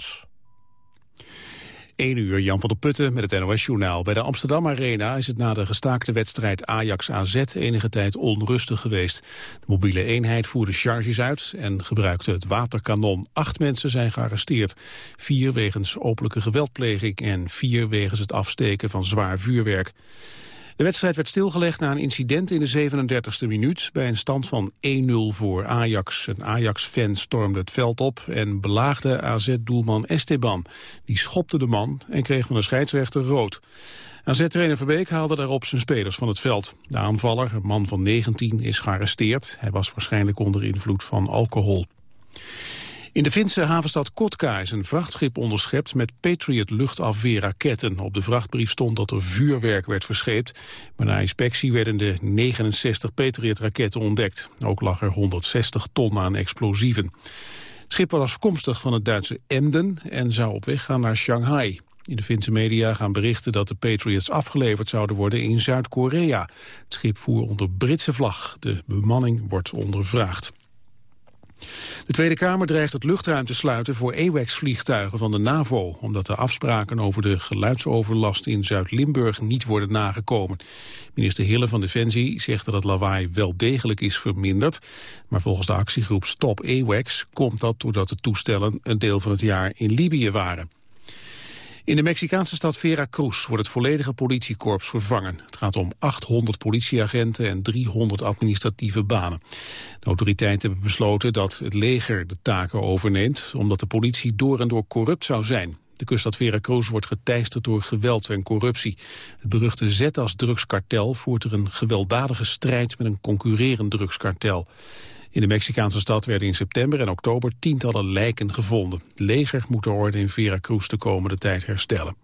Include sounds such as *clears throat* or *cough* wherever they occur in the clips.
Jones. 1 uur, Jan van der Putten met het NOS-journaal. Bij de Amsterdam Arena is het na de gestaakte wedstrijd Ajax-AZ enige tijd onrustig geweest. De mobiele eenheid voerde charges uit en gebruikte het waterkanon. Acht mensen zijn gearresteerd. Vier wegens openlijke geweldpleging en vier wegens het afsteken van zwaar vuurwerk. De wedstrijd werd stilgelegd na een incident in de 37e minuut... bij een stand van 1-0 voor Ajax. Een Ajax-fan stormde het veld op en belaagde AZ-doelman Esteban. Die schopte de man en kreeg van de scheidsrechter rood. AZ-trainer Verbeek haalde daarop zijn spelers van het veld. De aanvaller, een man van 19, is gearresteerd. Hij was waarschijnlijk onder invloed van alcohol. In de Finse havenstad Kotka is een vrachtschip onderschept met Patriot luchtafweerraketten. Op de vrachtbrief stond dat er vuurwerk werd verscheept, maar na inspectie werden de 69 Patriot-raketten ontdekt. Ook lag er 160 ton aan explosieven. Het schip was afkomstig van het Duitse Emden en zou op weg gaan naar Shanghai. In de Finse media gaan berichten dat de Patriots afgeleverd zouden worden in Zuid-Korea. Het schip voer onder Britse vlag. De bemanning wordt ondervraagd. De Tweede Kamer dreigt het luchtruim te sluiten voor AWACS-vliegtuigen van de NAVO, omdat de afspraken over de geluidsoverlast in Zuid-Limburg niet worden nagekomen. Minister Hille van Defensie zegt dat het lawaai wel degelijk is verminderd, maar volgens de actiegroep Stop AWACS komt dat doordat de toestellen een deel van het jaar in Libië waren. In de Mexicaanse stad Veracruz wordt het volledige politiekorps vervangen. Het gaat om 800 politieagenten en 300 administratieve banen. De autoriteiten hebben besloten dat het leger de taken overneemt... omdat de politie door en door corrupt zou zijn. De kuststad Veracruz wordt geteisterd door geweld en corruptie. Het beruchte Zetas-drugskartel voert er een gewelddadige strijd met een concurrerend drugskartel. In de Mexicaanse stad werden in september en oktober tientallen lijken gevonden. Het leger moet de orde in Veracruz de komende tijd herstellen.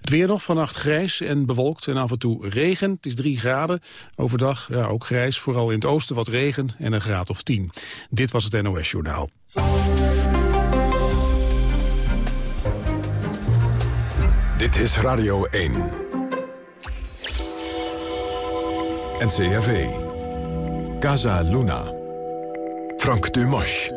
Het weer nog, vannacht grijs en bewolkt en af en toe regen. Het is 3 graden. Overdag ja, ook grijs, vooral in het oosten wat regen en een graad of 10. Dit was het NOS Journaal. Dit is Radio 1. NCRV. Casa Luna. Frank Dumas.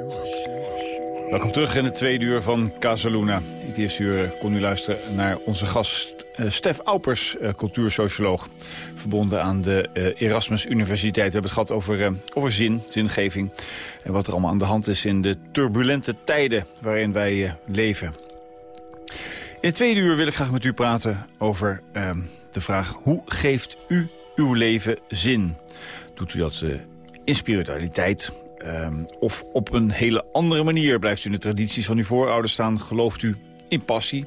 Welkom terug in het tweede uur van Casaluna. In het eerste uur eh, kon u luisteren naar onze gast uh, Stef Aupers, uh, cultuursocioloog. Verbonden aan de Erasmus Universiteit. We hebben het gehad over, over zin, zingeving. En wat er allemaal aan de hand is in de turbulente tijden waarin wij leven. In het tweede uur wil ik graag met u praten over ehm, de vraag... hoe geeft u uw leven zin? Doet u dat in spiritualiteit, Um, of op een hele andere manier blijft u in de tradities van uw voorouders staan. Gelooft u in passie.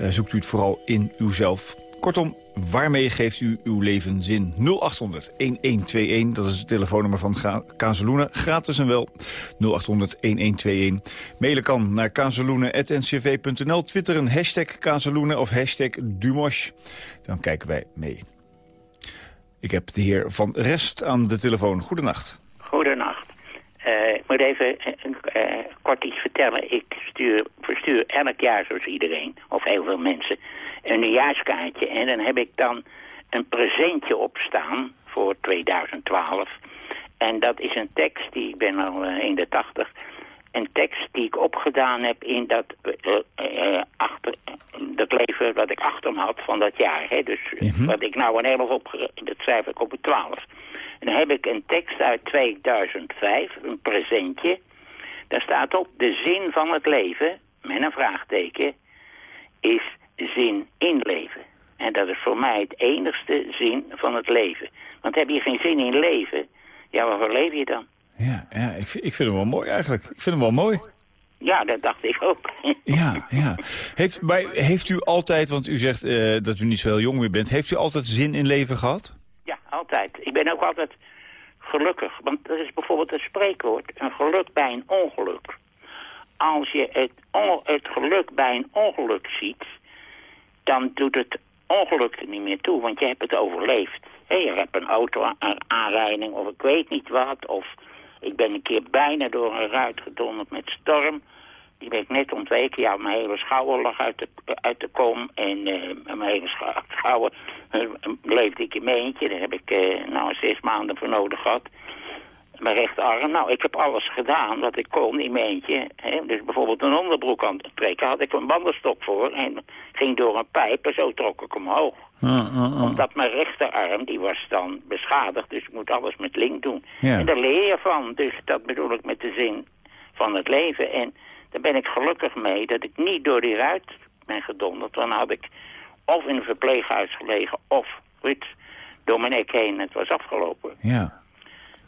Uh, zoekt u het vooral in uzelf. Kortom, waarmee geeft u uw leven zin? 0800-1121, dat is het telefoonnummer van Kazeloenen. Gratis en wel 0800-1121. Mailen kan naar kazeloenen.ncv.nl. Twitteren hashtag Kazeloenen of hashtag Dumosh. Dan kijken wij mee. Ik heb de heer Van Rest aan de telefoon. Goedenacht. Goedenacht. Uh, ik moet even uh, kort iets vertellen. Ik stuur, verstuur elk jaar, zoals iedereen, of heel veel mensen, een nieuwjaarskaartje. En dan heb ik dan een presentje op staan voor 2012. En dat is een tekst, die ik ben al in de tachtig... een tekst die ik opgedaan heb in dat, achter, dat leven wat ik achter me had van dat jaar. Hè? Dus mhm. wat ik nou een hele op, dat schrijf ik op het 12. En dan heb ik een tekst uit 2005, een presentje. Daar staat op, de zin van het leven, met een vraagteken, is zin in leven. En dat is voor mij het enigste zin van het leven. Want heb je geen zin in leven, ja, waarvoor leef je dan? Ja, ja ik, ik vind hem wel mooi eigenlijk. Ik vind hem wel mooi. Ja, dat dacht ik ook. *laughs* ja, ja. Heeft, bij, heeft u altijd, want u zegt uh, dat u niet zo heel jong meer bent... heeft u altijd zin in leven gehad? Ja, altijd. Ik ben ook altijd gelukkig. Want er is bijvoorbeeld een spreekwoord, een geluk bij een ongeluk. Als je het, het geluk bij een ongeluk ziet, dan doet het ongeluk er niet meer toe, want je hebt het overleefd. je hebt een auto aanrijding of ik weet niet wat, of ik ben een keer bijna door een ruit gedonderd met storm. Die ben ik net ontweken. Ja, mijn hele schouder lag uit de, uit de kom. En uh, mijn hele schouder uh, leefde ik in mijn eentje. Daar heb ik uh, nou zes maanden voor nodig gehad. Mijn rechterarm. Nou, ik heb alles gedaan wat ik kon in mijn eentje. Hè? Dus bijvoorbeeld een onderbroek aan het trekken had ik een wandelstok voor. En ging door een pijp en zo trok ik omhoog. Ah, ah, ah. Omdat mijn rechterarm, die was dan beschadigd. Dus ik moet alles met link doen. Ja. En daar leer je van. Dus dat bedoel ik met de zin van het leven. En daar ben ik gelukkig mee dat ik niet door die ruit ben gedonderd. Dan had ik of in een verpleeghuis gelegen of goed, door mijn nek heen. Het was afgelopen. Ja.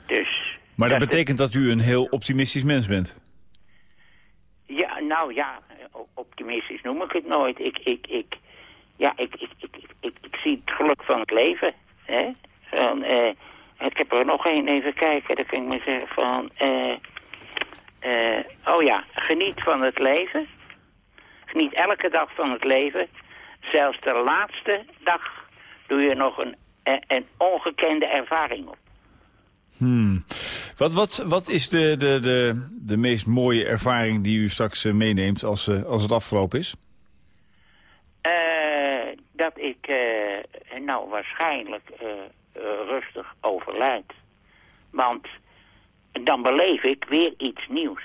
Dus... Maar dat betekent dat u een heel optimistisch mens bent. Ja, nou ja, optimistisch noem ik het nooit. Ik, ik, ik, ja, ik, ik, ik, ik, ik, ik zie het geluk van het leven. Hè? Van, eh, ik heb er nog één, even kijken, dan kan ik me zeggen van... eh, eh, oh ja, geniet van het leven. Geniet elke dag van het leven. Zelfs de laatste dag doe je nog een, een, een ongekende ervaring op. Hmm. Wat, wat, wat is de, de, de, de meest mooie ervaring die u straks eh, meeneemt als, eh, als het afgelopen is? Eh, dat ik, eh, nou, waarschijnlijk eh, eh, rustig overlijd. Want dan beleef ik weer iets nieuws.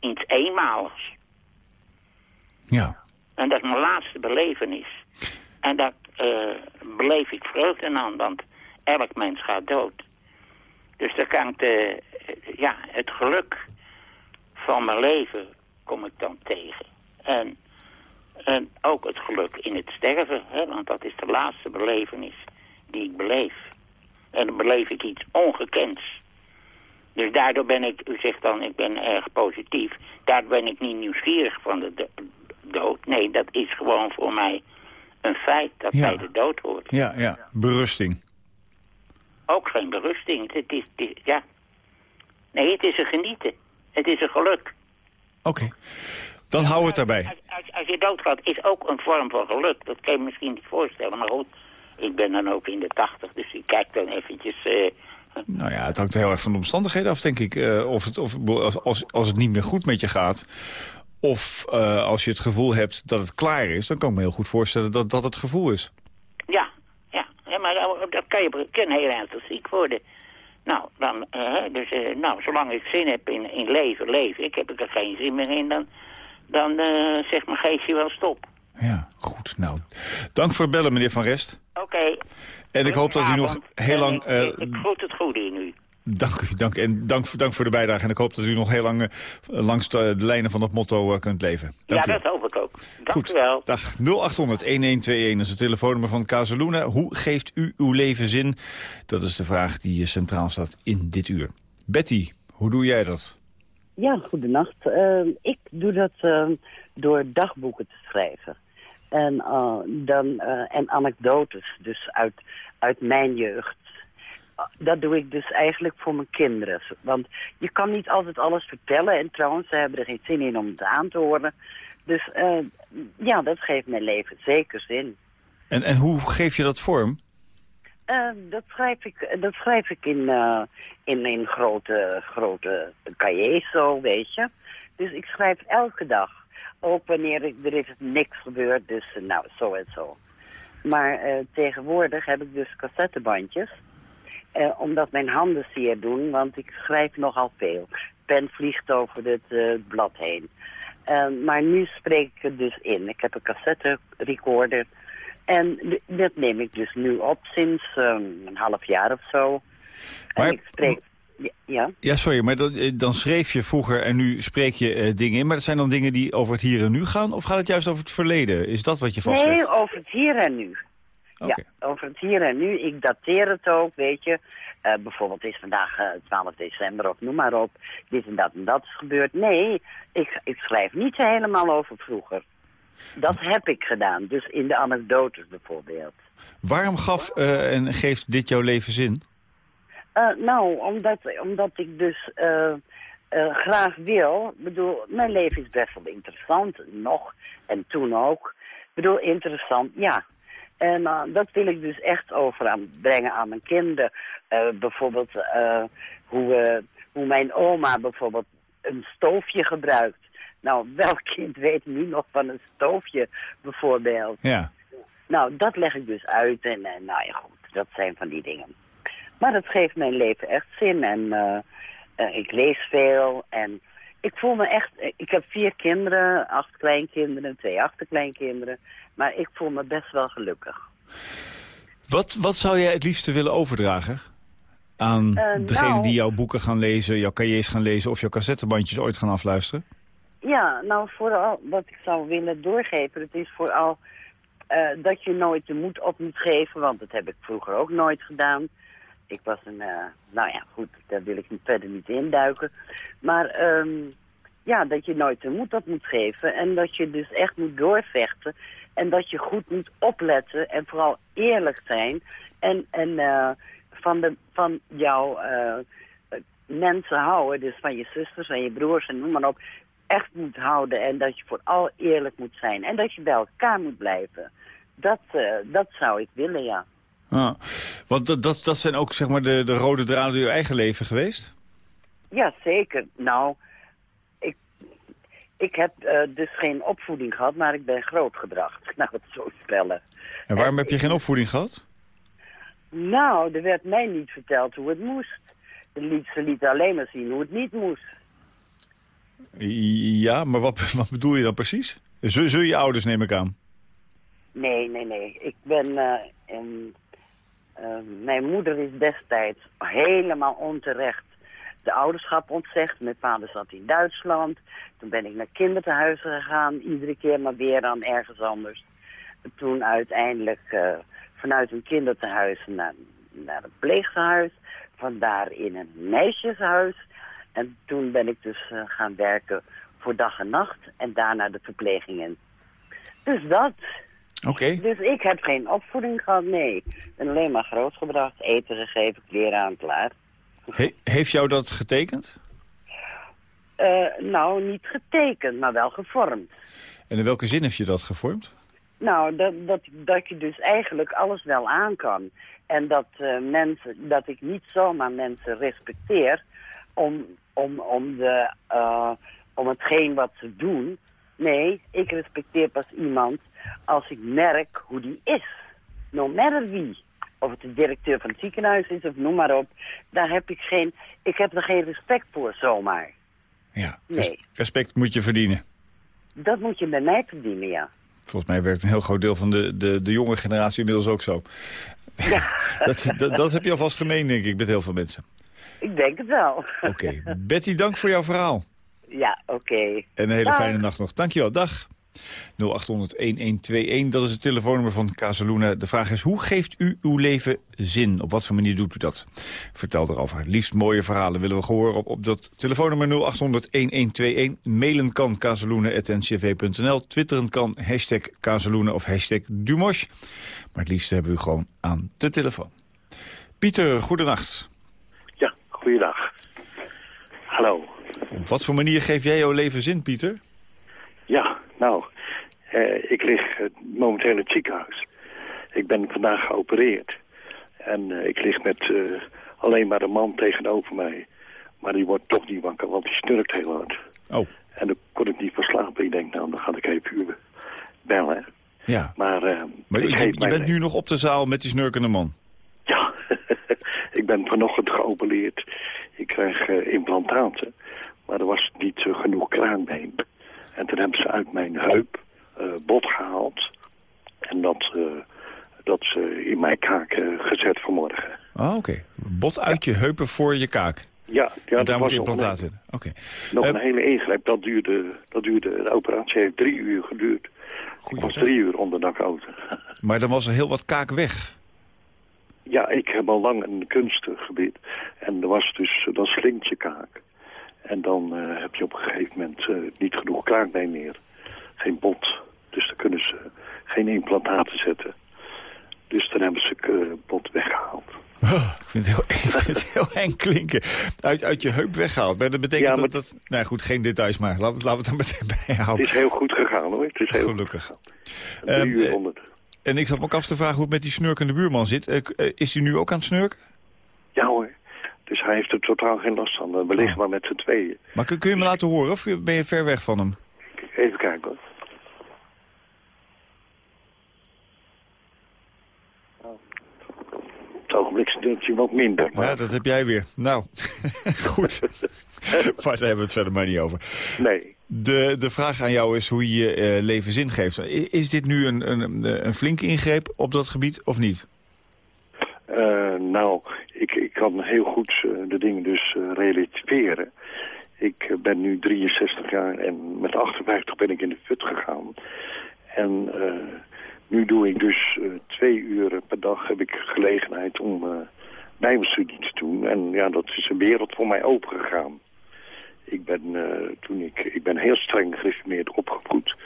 Iets eenmaligs. Ja. En dat is mijn laatste belevenis. En daar eh, beleef ik vreugde aan, want elk mens gaat dood. Dus daar kan ik de, ja, het geluk van mijn leven kom ik dan tegen. En, en ook het geluk in het sterven, hè, want dat is de laatste belevenis die ik beleef. En dan beleef ik iets ongekends. Dus daardoor ben ik, u zegt dan, ik ben erg positief. Daardoor ben ik niet nieuwsgierig van de do- dood. Nee, dat is gewoon voor mij een feit dat Ja. bij de dood hoort. Ja, ja. Berusting. Ook geen berusting. Het is, het is- ja. Nee, het is een genieten. Het is een geluk. Oké. Dan hou het daarbij. Als, als, als je doodgaat is ook een vorm van geluk. Dat kan je misschien niet voorstellen. Maar goed, ik ben dan ook in de tachtig. Dus ik kijk dan eventjes... eh, Nou ja, het hangt heel erg van de omstandigheden af, denk ik. Eh, of het, of, als, als, het niet meer goed met je gaat... of eh, als je het gevoel hebt dat het klaar is... dan kan ik me heel goed voorstellen dat dat het gevoel is. Ja, ja. ja maar dan- dan kan je kan heel ernstig ziek worden. Nou, dan, eh, dus, eh, nou, zolang ik zin heb in, in leven, leven. Ik heb er geen zin meer in, dan, dan eh, zegt mijn geestje wel stop. Ja, goed. Nou, dank voor het bellen, meneer Van Rest. En ik hoop dat u nog heel En lang... ik- eh, ik, groet het goede in u. dank u, dank, en dank, voor- dank voor de bijdrage. En ik hoop dat u nog heel lang eh, langs de, de lijnen van dat motto eh, kunt leven. Dank ja, u. dat hoop ik ook. Dank Goed. u wel. Dag 0800-1121 is het telefoonnummer van Casaluna. Hoe geeft u uw leven zin? Dat is de vraag die centraal staat in dit uur. Betty, hoe doe jij dat? Ja, goedenacht. Uh, ik doe dat uh, door dagboeken te schrijven. En, uh, dan, uh, en anekdotes, dus uit, uit mijn jeugd. Dat doe ik dus eigenlijk voor mijn kinderen. Want je kan niet altijd alles vertellen. En trouwens, ze hebben er geen zin in om het aan te horen. Dus uh, ja, dat geeft mijn leven zeker zin. En, en hoe geef je dat vorm? Dat, schrijf ik, dat schrijf ik in, in, in grote, grote cahiers zo, weet je. Dus ik schrijf elke dag. Ook wanneer ik, er is niks gebeurd, dus nou, zo en zo. Maar uh, tegenwoordig heb ik dus cassettebandjes. Uh, omdat mijn handen zeer doen, want ik schrijf nogal veel. Pen vliegt over het uh, blad heen. Maar nu spreek ik het dus in. Ik heb een cassette recorder. En dat neem ik dus nu op sinds een half jaar of zo. Maar, en ik spreek... Ja? Ja, sorry, maar dan, dan schreef je vroeger en nu spreek je uh, dingen in. Maar dat zijn dan dingen die over het hier en nu gaan? Of gaat het juist over het verleden? Is dat wat je vastlegt? Nee, over het hier en nu. Okay. Ja, over het hier en nu. Ik dateer het ook, weet je. Uh, bijvoorbeeld is vandaag uh, 12 december of noem maar op. Dit en dat en dat is gebeurd. Nee, ik, ik schrijf niet helemaal over vroeger. Dat heb ik gedaan, dus in de anekdotes bijvoorbeeld. Waarom gaf uh, en geeft dit jouw leven zin? Uh, nou, omdat, omdat ik dus uh, graag wil. Ik bedoel, mijn leven is best wel interessant, nog en toen ook. Ik bedoel, interessant, ja. En dat wil ik dus echt over aan, aan mijn kinderen. Bijvoorbeeld hoe, hoe mijn oma bijvoorbeeld een stoofje gebruikt. Nou, *laughs* welk kind weet nu nog van een stoofje bijvoorbeeld? Ja. Nou, dat leg ik dus uit en, en nou ja goed, dat zijn van die dingen. Maar dat geeft mijn leven echt zin. En eh, eh, ik lees veel. En ik voel me echt... Ik heb vier kinderen, acht kleinkinderen, twee achterkleinkinderen. Maar ik voel me best wel gelukkig. Wat, wat zou jij het liefste willen overdragen? Aan Eh, degene nou- die jouw boeken gaan lezen, jouw cahiers gaan lezen... of jouw cassettebandjes ooit gaan afluisteren? Ja, nou vooral wat ik zou willen doorgeven, het is vooral eh, dat je nooit de moed op moet geven, want dat heb ik vroeger ook nooit gedaan. Ik was een, eh, nou ja, goed, daar wil ik niet verder niet induiken. Maar ehm, ja, dat je nooit de moed op moet geven en dat je dus echt moet doorvechten. En dat je goed moet opletten en vooral eerlijk zijn. En, en eh, van, de, van jouw eh, mensen houden, dus van je zusters en je broers en noem maar op, echt moet houden. En dat je vooral eerlijk moet zijn. En dat je bij elkaar moet blijven. Dat, dat zou ik willen, ja. Ah, want dat, dat, dat zijn ook zeg maar, de, de rode draden in je eigen leven geweest? Ja, zeker. Nou, ik, ik heb eh, dus geen opvoeding gehad, maar ik ben grootgebracht. *laughs* Nou, het zo spellen. En waarom heb je geen opvoeding gehad? Nou, er werd mij niet verteld hoe het moest. De liet, ze liet alleen maar zien hoe het niet moest. Ja, maar wat, *laughs* wat bedoel je dan precies? Zul, zul je ouders, neem ik aan? Nee, nee, nee. Ik ben... eh, in, eh, mijn moeder is destijds helemaal onterecht de ouderschap ontzegd. Mijn vader zat in Duitsland. Toen ben ik naar kinderthuizen gegaan. Iedere keer maar weer aan ergens anders. Toen uiteindelijk eh, vanuit een kinderthuis naar, naar een pleeghuis. Vandaar in een meisjeshuis. En toen ben ik dus eh, gaan werken voor dag en nacht. En daarna de verpleging in. Dus dat. Oké. Dus ik heb geen opvoeding gehad, nee. Ik ben alleen maar grootgebracht, eten gegeven, kleren aan, klaar. He- heeft jou dat getekend? Eh, nou, niet getekend, maar wel gevormd. En in welke zin heeft je dat gevormd? Nou, dat, dat, dat je dus eigenlijk alles wel aan kan. En dat, eh, mensen, dat ik niet zomaar mensen respecteer om, om, om, de, eh, om hetgeen wat ze doen. Nee, ik respecteer pas iemand als ik merk hoe die is. No matter wie. Of het de directeur van het ziekenhuis is of noem maar op. Daar heb ik geen, ik heb er geen respect voor zomaar. Ja, Nee. res- respect moet je verdienen. Dat moet je bij mij verdienen, ja. Volgens mij werkt een heel groot deel van de, de, de jonge generatie inmiddels ook zo. *laughs* dat, dat, dat heb je alvast gemeen, denk ik, met heel veel mensen. Ik denk het wel. Oké, Betty, dank voor jouw verhaal. Ja, oké. En een hele Dag. fijne nacht nog. Dankjewel, dag. 0800-1121, dat is het telefoonnummer van Casaluna. De vraag is, hoe geeft u uw leven zin? Op wat voor manier doet u dat? Vertel erover. Het liefst mooie verhalen willen we horen op, op dat telefoonnummer 0800-1121. Mailen kan casaluna.ncv.nl. Twitteren kan hashtag Casaluna of hashtag Dumosh. Maar het liefst hebben we u gewoon aan de telefoon. Pieter, goedenacht. Ja, goeiedag. Hallo. Op wat voor manier geef jij jouw leven zin, Pieter? Ja, nou, eh, ik lig eh, momenteel in het ziekenhuis. Ik ben vandaag geopereerd. En eh, ik lig met alleen maar een man tegenover mij. Maar die wordt toch niet wakker, want die snurkt heel hard. Oh, En dan kon ik niet van slapen. Ik denk, nou, dan ga ik even bellen. ja. Maar, Maar ik je, je bent nu nog op de zaal met die snurkende man. Ja, *laughs* ik ben vanochtend geopereerd. Ik krijg implantaten, maar er was niet genoeg kraanbeen. En toen hebben ze uit mijn heup eh, bot gehaald. En dat, eh, dat ze in mijn kaak eh, gezet vanmorgen. Oh, oké. Bot uit je heupen voor je kaak. Ja, ja en dat daar moet je implantaat in. Oké. Nog een hele ingreep, dat duurde, dat duurde, de operatie heeft drie uur geduurd. Ik was drie uur onder daklozen. *laughs* Maar dan was er heel wat kaak weg. Ja, ik heb al lang een kunstgebied. En er was dus, dan slinkt je kaak. En dan eh, heb je op een gegeven moment eh, niet genoeg kraakbeen meer. Geen bot. Dus dan kunnen ze geen implantaten zetten. Dus dan hebben ze het bot weggehaald. Oh, ik, vind het heel, *laughs* ik vind het heel eng klinken. Uit, uit je heup weggehaald. Maar dat betekent Ja, maar- dat... dat nou goed, geen details maar. Laten we, het dan meteen bij Het is heel goed gegaan hoor. Het is heel Gelukkig. goed Ehm, uur eh, En ik zat me ook af te vragen hoe het met die snurkende buurman zit. Eh, eh, is hij nu ook aan het snurken? Dus hij heeft er totaal geen last van. We liggen Oh. maar met z'n tweeën. Maar kun, kun je me laten horen of ben je ver weg van hem? Even kijken hoor. Zo. ogenblik wat minder. Maar... Ja, dat heb jij weer. Nou, *laughs* goed. *laughs* maar daar hebben we het verder maar niet over. Nee. De, de vraag aan jou is hoe je je uh, leven zin geeft. Is dit nu een, een, een flinke ingreep op dat gebied of niet? Uh, nou, ik, ik kan heel goed uh, de dingen dus relativeren. Ik ben nu 63 jaar en met 58 ben ik in de fut gegaan. En nu doe ik dus twee uur per dag heb ik gelegenheid om bijbelstudie te doen. En ja, dat is een wereld voor mij opengegaan. Ik ben, toen ik, ik ben heel streng gereformeerd opgevoed.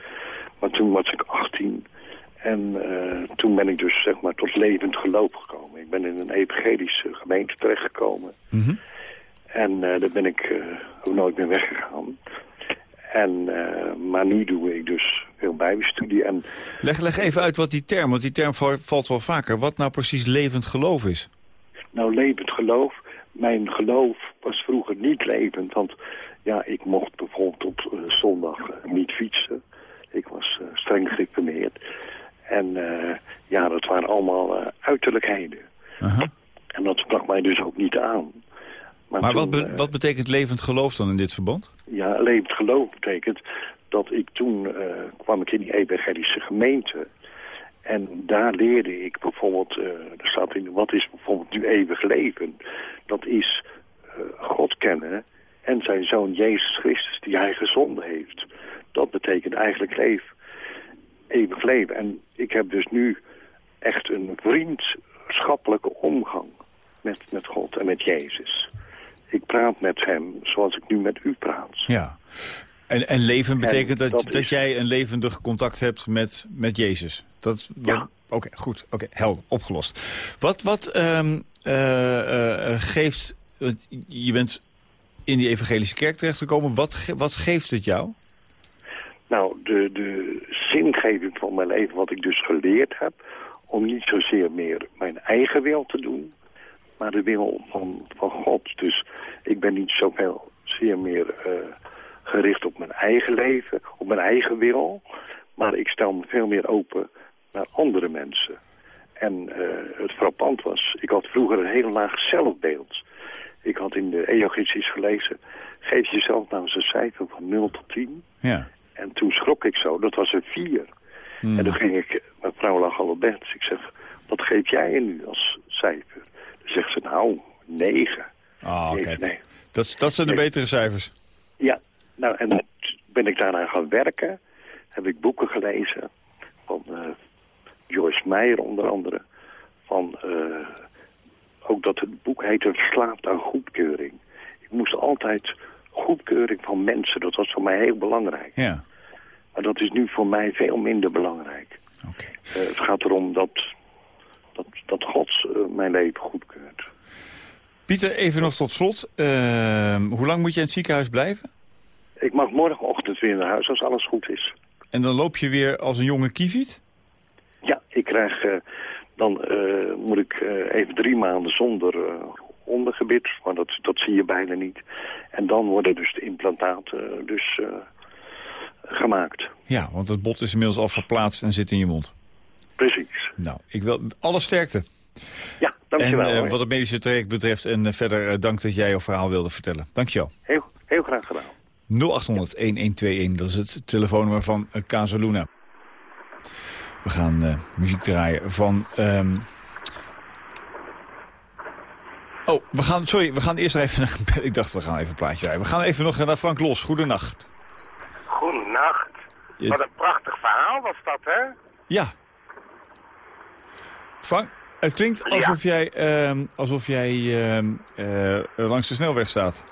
Maar toen was ik 18 en toen ben ik dus zeg maar tot levend geloof gekomen. Ik ben in een evangelische gemeente terechtgekomen. Mm -hmm. En uh, daar ben ik uh, ook nooit meer weggegaan. En, maar nu doe ik dus veel bijbelstudie. En, leg, leg even uit wat die term, want die term valt wel vaker. Wat nou precies levend geloof is? Nou, levend geloof. Mijn geloof was vroeger niet levend. Want ja, ik mocht bijvoorbeeld op zondag niet fietsen. Ik was streng gereformeerd. En ja, dat waren allemaal uiterlijkheden. -huh. En dat sprak mij dus ook niet aan. Maar, maar toen, wat, be wat, betekent levend geloof dan in dit verband? Ja, levend geloof betekent dat ik toen uh, kwam ik in die evangelische gemeente. En daar leerde ik bijvoorbeeld, uh, er staat in, wat is bijvoorbeeld nu eeuwig leven? Dat is uh, God kennen en zijn zoon Jezus Christus die hij gezonden heeft. Dat betekent eigenlijk leven, eeuwig leven. En ik heb dus nu echt een vriendschappelijke omgang met, met God en met Jezus. Ik praat met hem zoals ik nu met u praat. Ja. En, en leven betekent En dat, dat dat, is- jij een levendig contact hebt met, met Jezus? Dat, Ja. wat- Oké, goed. Oké, helder. Opgelost. Wat, wat ehm, eh, eh, eh, geeft... Je bent in die evangelische kerk terechtgekomen. Wat, ge- wat geeft het jou? Nou, de, de zingeving van mijn leven, wat ik dus geleerd heb... om niet zozeer meer mijn eigen wil te doen... maar de wil van, van God. Dus ik ben niet zoveel zeer meer eh, gericht op mijn eigen leven, op mijn eigen wil... maar ik stel me veel meer open naar andere mensen. En eh, het frappant was, ik had vroeger een heel laag zelfbeeld. Ik had in de EOG's gelezen... geef jezelf nou eens een cijfer van 0 tot 10... Ja. En toen schrok ik zo, dat was een vier. Hmm. En toen ging ik, mijn vrouw lag al op bed. Dus ik zeg, wat geef jij er nu als cijfer? Dan zegt ze, nou, negen. Ah, Ik oké. nee. Dat, dat zijn de Nee. betere cijfers. Ja, nou, en toen ben ik daarna gaan werken. Heb ik boeken gelezen van eh, Joyce Meyer onder andere. Van, eh, ook dat het boek heette Verslaafd aan goedkeuring. Ik moest altijd goedkeuring van mensen, dat was voor mij heel belangrijk. Ja. Maar dat is nu voor mij veel minder belangrijk. Oké. Eh, het gaat erom dat, dat, dat God eh, mijn leven goedkeurt. Pieter, even nog tot slot. Ehm, hoe lang moet je in het ziekenhuis blijven? Ik mag morgenochtend weer naar huis als alles goed is. En dan loop je weer als een jonge kieviet? Ja, ik krijg... eh, dan moet ik even drie maanden zonder ondergebit. Maar dat, dat zie je bijna niet. En dan worden dus de implantaten dus, eh, gemaakt. Ja, want het bot is inmiddels al verplaatst en zit in je mond. Precies. Nou, ik wil alle sterkte. Ja, En dankjewel. eh, hoor. wat het medische traject betreft en eh, verder eh, dank dat jij jouw verhaal wilde vertellen. Dankjewel. heel, heel graag gedaan. 0800-1121, dat is het telefoonnummer van Casaluna. We gaan eh, muziek draaien van... ehm, Oh, we gaan, sorry, we gaan eerst even naar... *laughs* Ik dacht, we gaan even een plaatje draaien. We gaan even nog naar Frank Los. Goedenacht. Goedenacht. Wat een prachtig verhaal was dat, hè? Ja. Frank, het klinkt alsof jij, ehm, alsof jij ehm, eh, langs de snelweg staat.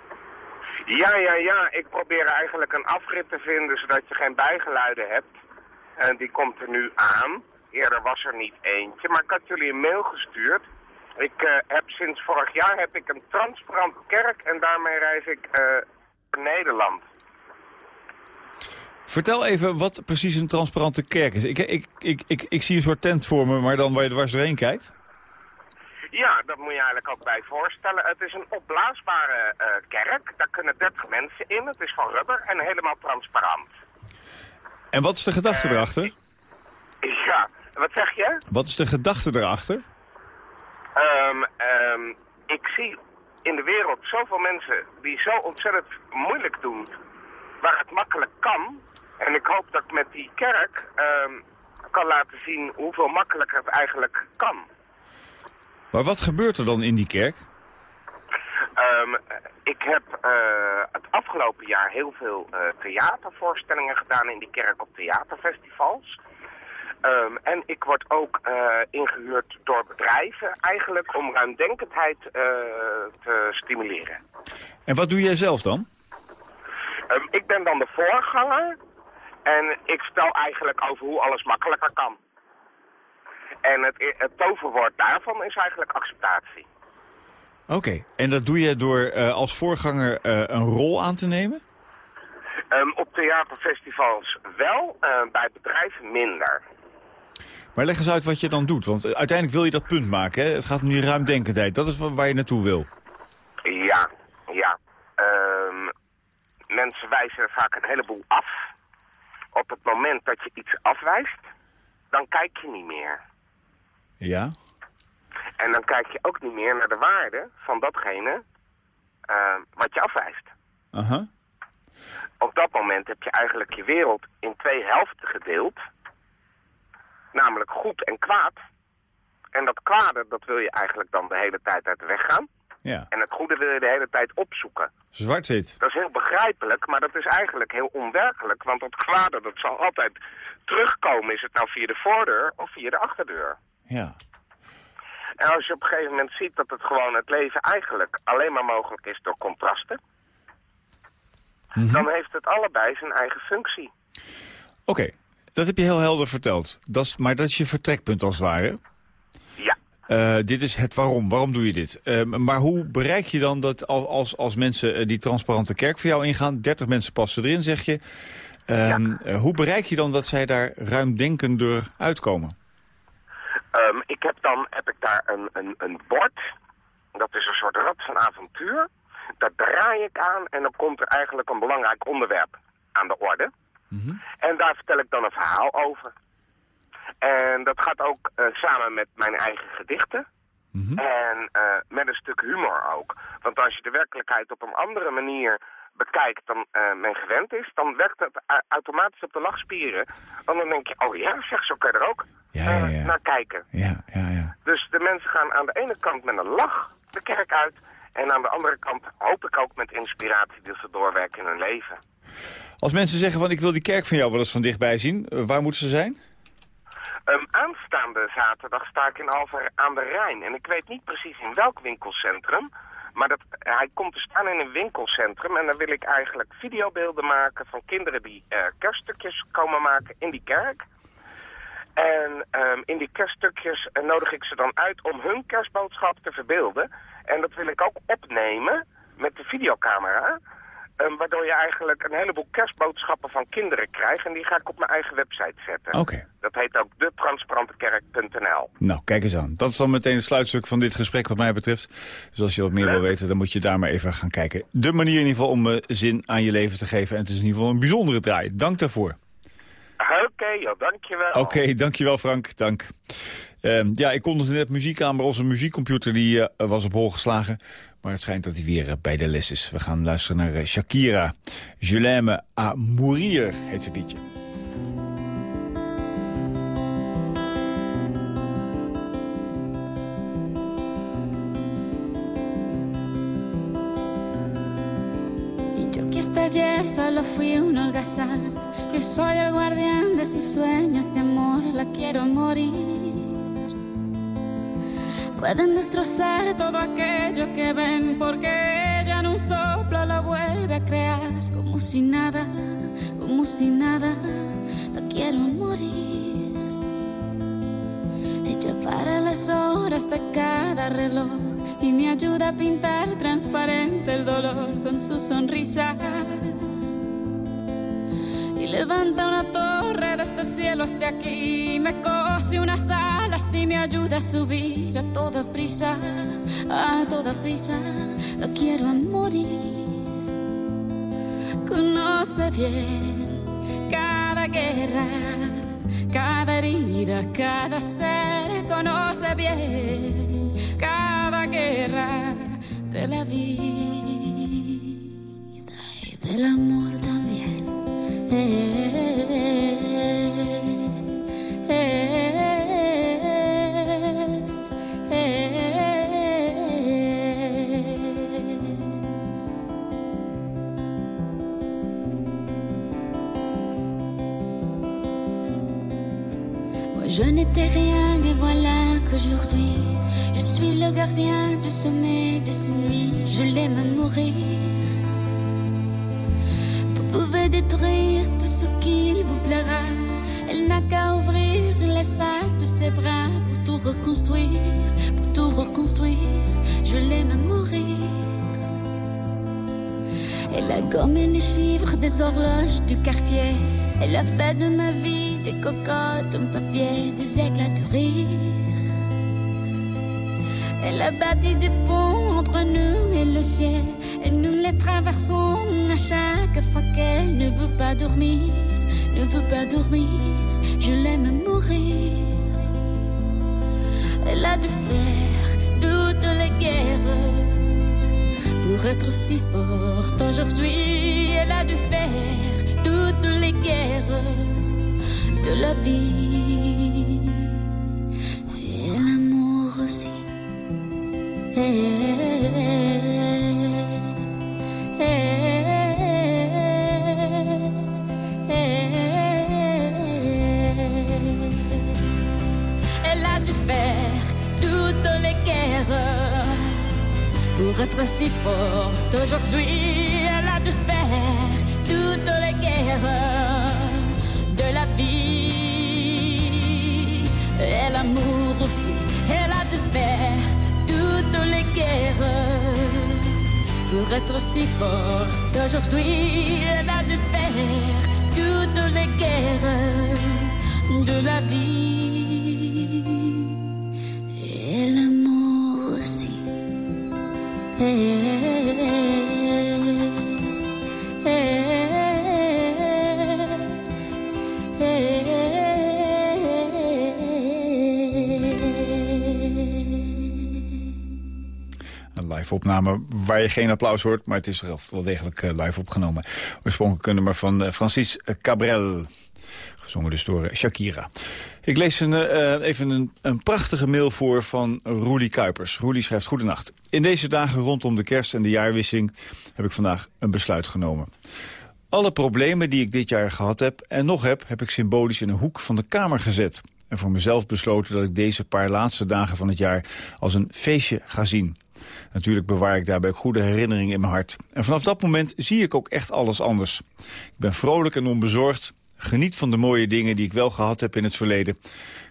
Ja, ja, ja. Ik probeer eigenlijk een afrit te vinden zodat je geen bijgeluiden hebt. En die komt er nu aan. Eerder was er niet eentje, maar ik had jullie een mail gestuurd. Ik eh, heb sinds vorig jaar heb ik een transparante kerk en daarmee reis ik door Nederland. Vertel even wat precies een transparante kerk is. Ik, ik, ik, ik, ik zie een soort tent voor me, maar dan waar je dwars doorheen kijkt. Ja, dat moet je eigenlijk ook bij voorstellen. Het is een opblaasbare eh, kerk. Daar kunnen 30 mensen in. Het is van rubber en helemaal transparant. En wat is de gedachte erachter? Ja, wat zeg je? Wat is de gedachte erachter? Ehm, eh, Ehm, ik zie in de wereld zoveel mensen die zo ontzettend moeilijk doen waar het makkelijk kan. En ik hoop dat ik met die kerk ehm, kan laten zien hoeveel makkelijker het eigenlijk kan. Maar wat gebeurt er dan in die kerk? Ik heb eh, het afgelopen jaar heel veel eh, theatervoorstellingen gedaan in die kerk op theaterfestivals. Ehm, en ik word ook eh, ingehuurd door bedrijven eigenlijk om ruimdenkendheid te stimuleren. En wat doe jij zelf dan? Ehm, ik ben dan de voorganger en ik vertel eigenlijk over hoe alles makkelijker kan. En het, het toverwoord daarvan is eigenlijk acceptatie. Oké, en dat doe je door uh, als voorganger een rol aan te nemen? Um, op theaterfestivals wel, bij bedrijven minder. Maar leg eens uit wat je dan doet, want uiteindelijk wil je dat punt maken. Hè? Het gaat om die ruimdenkendheid, dat is waar je naartoe wil. Ja, ja. Um, mensen wijzen vaak een heleboel af. Op het moment dat je iets afwijst, dan kijk je niet meer. Ja? En dan kijk je ook niet meer naar de waarde van datgene uh, wat je afwijst. Uh -huh. Op dat moment heb je eigenlijk je wereld in twee helften gedeeld. Namelijk goed en kwaad. En dat kwade, dat wil je eigenlijk dan de hele tijd uit de weg gaan. Ja. En het goede wil je de hele tijd opzoeken. Zwart-wit. Dat is heel begrijpelijk, maar dat is eigenlijk heel onwerkelijk. Want dat kwade, dat zal altijd terugkomen. Is het nou via de voordeur of via de achterdeur? Ja. En als je op een gegeven moment ziet dat het gewoon het leven eigenlijk alleen maar mogelijk is door contrasten, mm -hmm. dan heeft het allebei zijn eigen functie. Oké, okay. Dat heb je heel helder verteld. Dat is, maar dat is je vertrekpunt als het ware. Ja. Uh, dit is het waarom. Waarom doe je dit? Uh, maar hoe bereik je dan dat als, als mensen die transparante kerk voor jou ingaan... 30 mensen passen erin, zeg je. Uh, ja. hoe bereik je dan dat zij daar ruimdenkender uitkomen? Um, ik heb dan heb ik daar een, een, een bord. Dat is een soort rad van avontuur. Daar draai ik aan en dan komt er eigenlijk een belangrijk onderwerp aan de orde. Mm -hmm. En daar vertel ik dan een verhaal over. En dat gaat ook uh, samen met mijn eigen gedichten. Mm -hmm. En uh, met een stuk humor ook. Want als je de werkelijkheid op een andere manier bekijkt dan uh, men gewend is, dan werkt het automatisch op de lachspieren. Want dan denk je, oh ja, zeg, zo kan je er ook ja, ja, ja. naar kijken. Ja, ja, ja. Dus de mensen gaan aan de ene kant met een lach de kerk uit. En aan de andere kant hoop ik ook met inspiratie dat ze doorwerken in hun leven. Als mensen zeggen van ik wil die kerk van jou wel eens van dichtbij zien, waar moeten ze zijn? Um, aanstaande zaterdag sta ik in Alver aan de Rijn. En ik weet niet precies in welk winkelcentrum. Maar dat, hij komt te staan in een winkelcentrum en dan wil ik eigenlijk videobeelden maken van kinderen die uh, kerststukjes komen maken in die kerk. En um, in die kerststukjes uh, nodig ik ze dan uit om hun kerstboodschap te verbeelden. En dat wil ik ook opnemen met de videocamera. Um, waardoor je eigenlijk een heleboel kerstboodschappen van kinderen krijgt. En die ga ik op mijn eigen website zetten. Oké. Okay. Dat heet ook detransparantekerk.nl. Nou, kijk eens aan. Dat is dan meteen het sluitstuk van dit gesprek wat mij betreft. Dus als je wat meer wil weten, dan moet je daar maar even gaan kijken. De manier in ieder geval om uh, zin aan je leven te geven. En het is in ieder geval een bijzondere draai. Dank daarvoor. Oké, okay, ja, dankjewel. Oké, okay, dankjewel Frank. Dank. Uh, ja, ik kondigde net muziek aan, maar onze muziekcomputer die, uh, was op hol geslagen. Maar het schijnt dat hij weer uh, bij de les is. We gaan luisteren naar uh, Shakira. Je l'aime à mourir, heet het liedje. ayer solo fui un holgazán. Yo soy el guardián de sus sueños de amor, la quiero morir. Pueden destrozar todo aquello que ven porque ella en un soplo lo vuelve a crear como si nada, como si nada, la quiero morir. Ella para las horas de cada reloj y me ayuda a pintar transparente el dolor con su sonrisa. Y levanta una torre desde el cielo hasta aquí, me cose unas alas y me ayuda a subir a toda prisa, a toda prisa, la quiero morir. Conoce bien cada guerra, cada herida, cada ser, conoce bien cada guerra de la vida y del amor también. Eh, qu'aujourd'hui je suis le gardien du sommet de ces nuits. Je l'aime mourir. Vous pouvez détruire tout ce qu'il vous plaira. Elle n'a qu'à ouvrir l'espace de ses bras pour tout reconstruire, pour tout reconstruire. Je l'aime mourir. Elle a gommé les chiffres des horloges du quartier. Elle a fait de ma vie des cocottes, un papier, des éclats. Elle a bâti des ponts entre nous et le ciel, et nous les traversons à chaque fois qu'elle ne veut pas dormir, ne veut pas dormir. Je l'aime mourir. Elle a dû faire toutes les guerres pour être si forte aujourd'hui. Elle a dû faire toutes les guerres de la vie pour être si forte aujourd'hui. Pour être si forte aujourd'hui. Elle a dû faire toutes les guerres de la vie et l'amour aussi. Een opname waar je geen applaus hoort, maar het is wel degelijk eh, live opgenomen. Oorspronkelijk nummer van eh, Francis Cabrel. Gezongen dus door eh, Shakira. Ik lees een, eh, even een, een prachtige mail voor van Roelie Kuipers. Roelie schrijft Goedenacht. In deze dagen rondom de kerst en de jaarwisseling heb ik vandaag een besluit genomen. Alle problemen die ik dit jaar gehad heb en nog heb... heb ik symbolisch in een hoek van de kamer gezet. En voor mezelf besloten dat ik deze paar laatste dagen van het jaar... als een feestje ga zien. Natuurlijk bewaar ik daarbij goede herinneringen in mijn hart. En vanaf dat moment zie ik ook echt alles anders. Ik ben vrolijk en onbezorgd. Geniet van de mooie dingen die ik wel gehad heb in het verleden.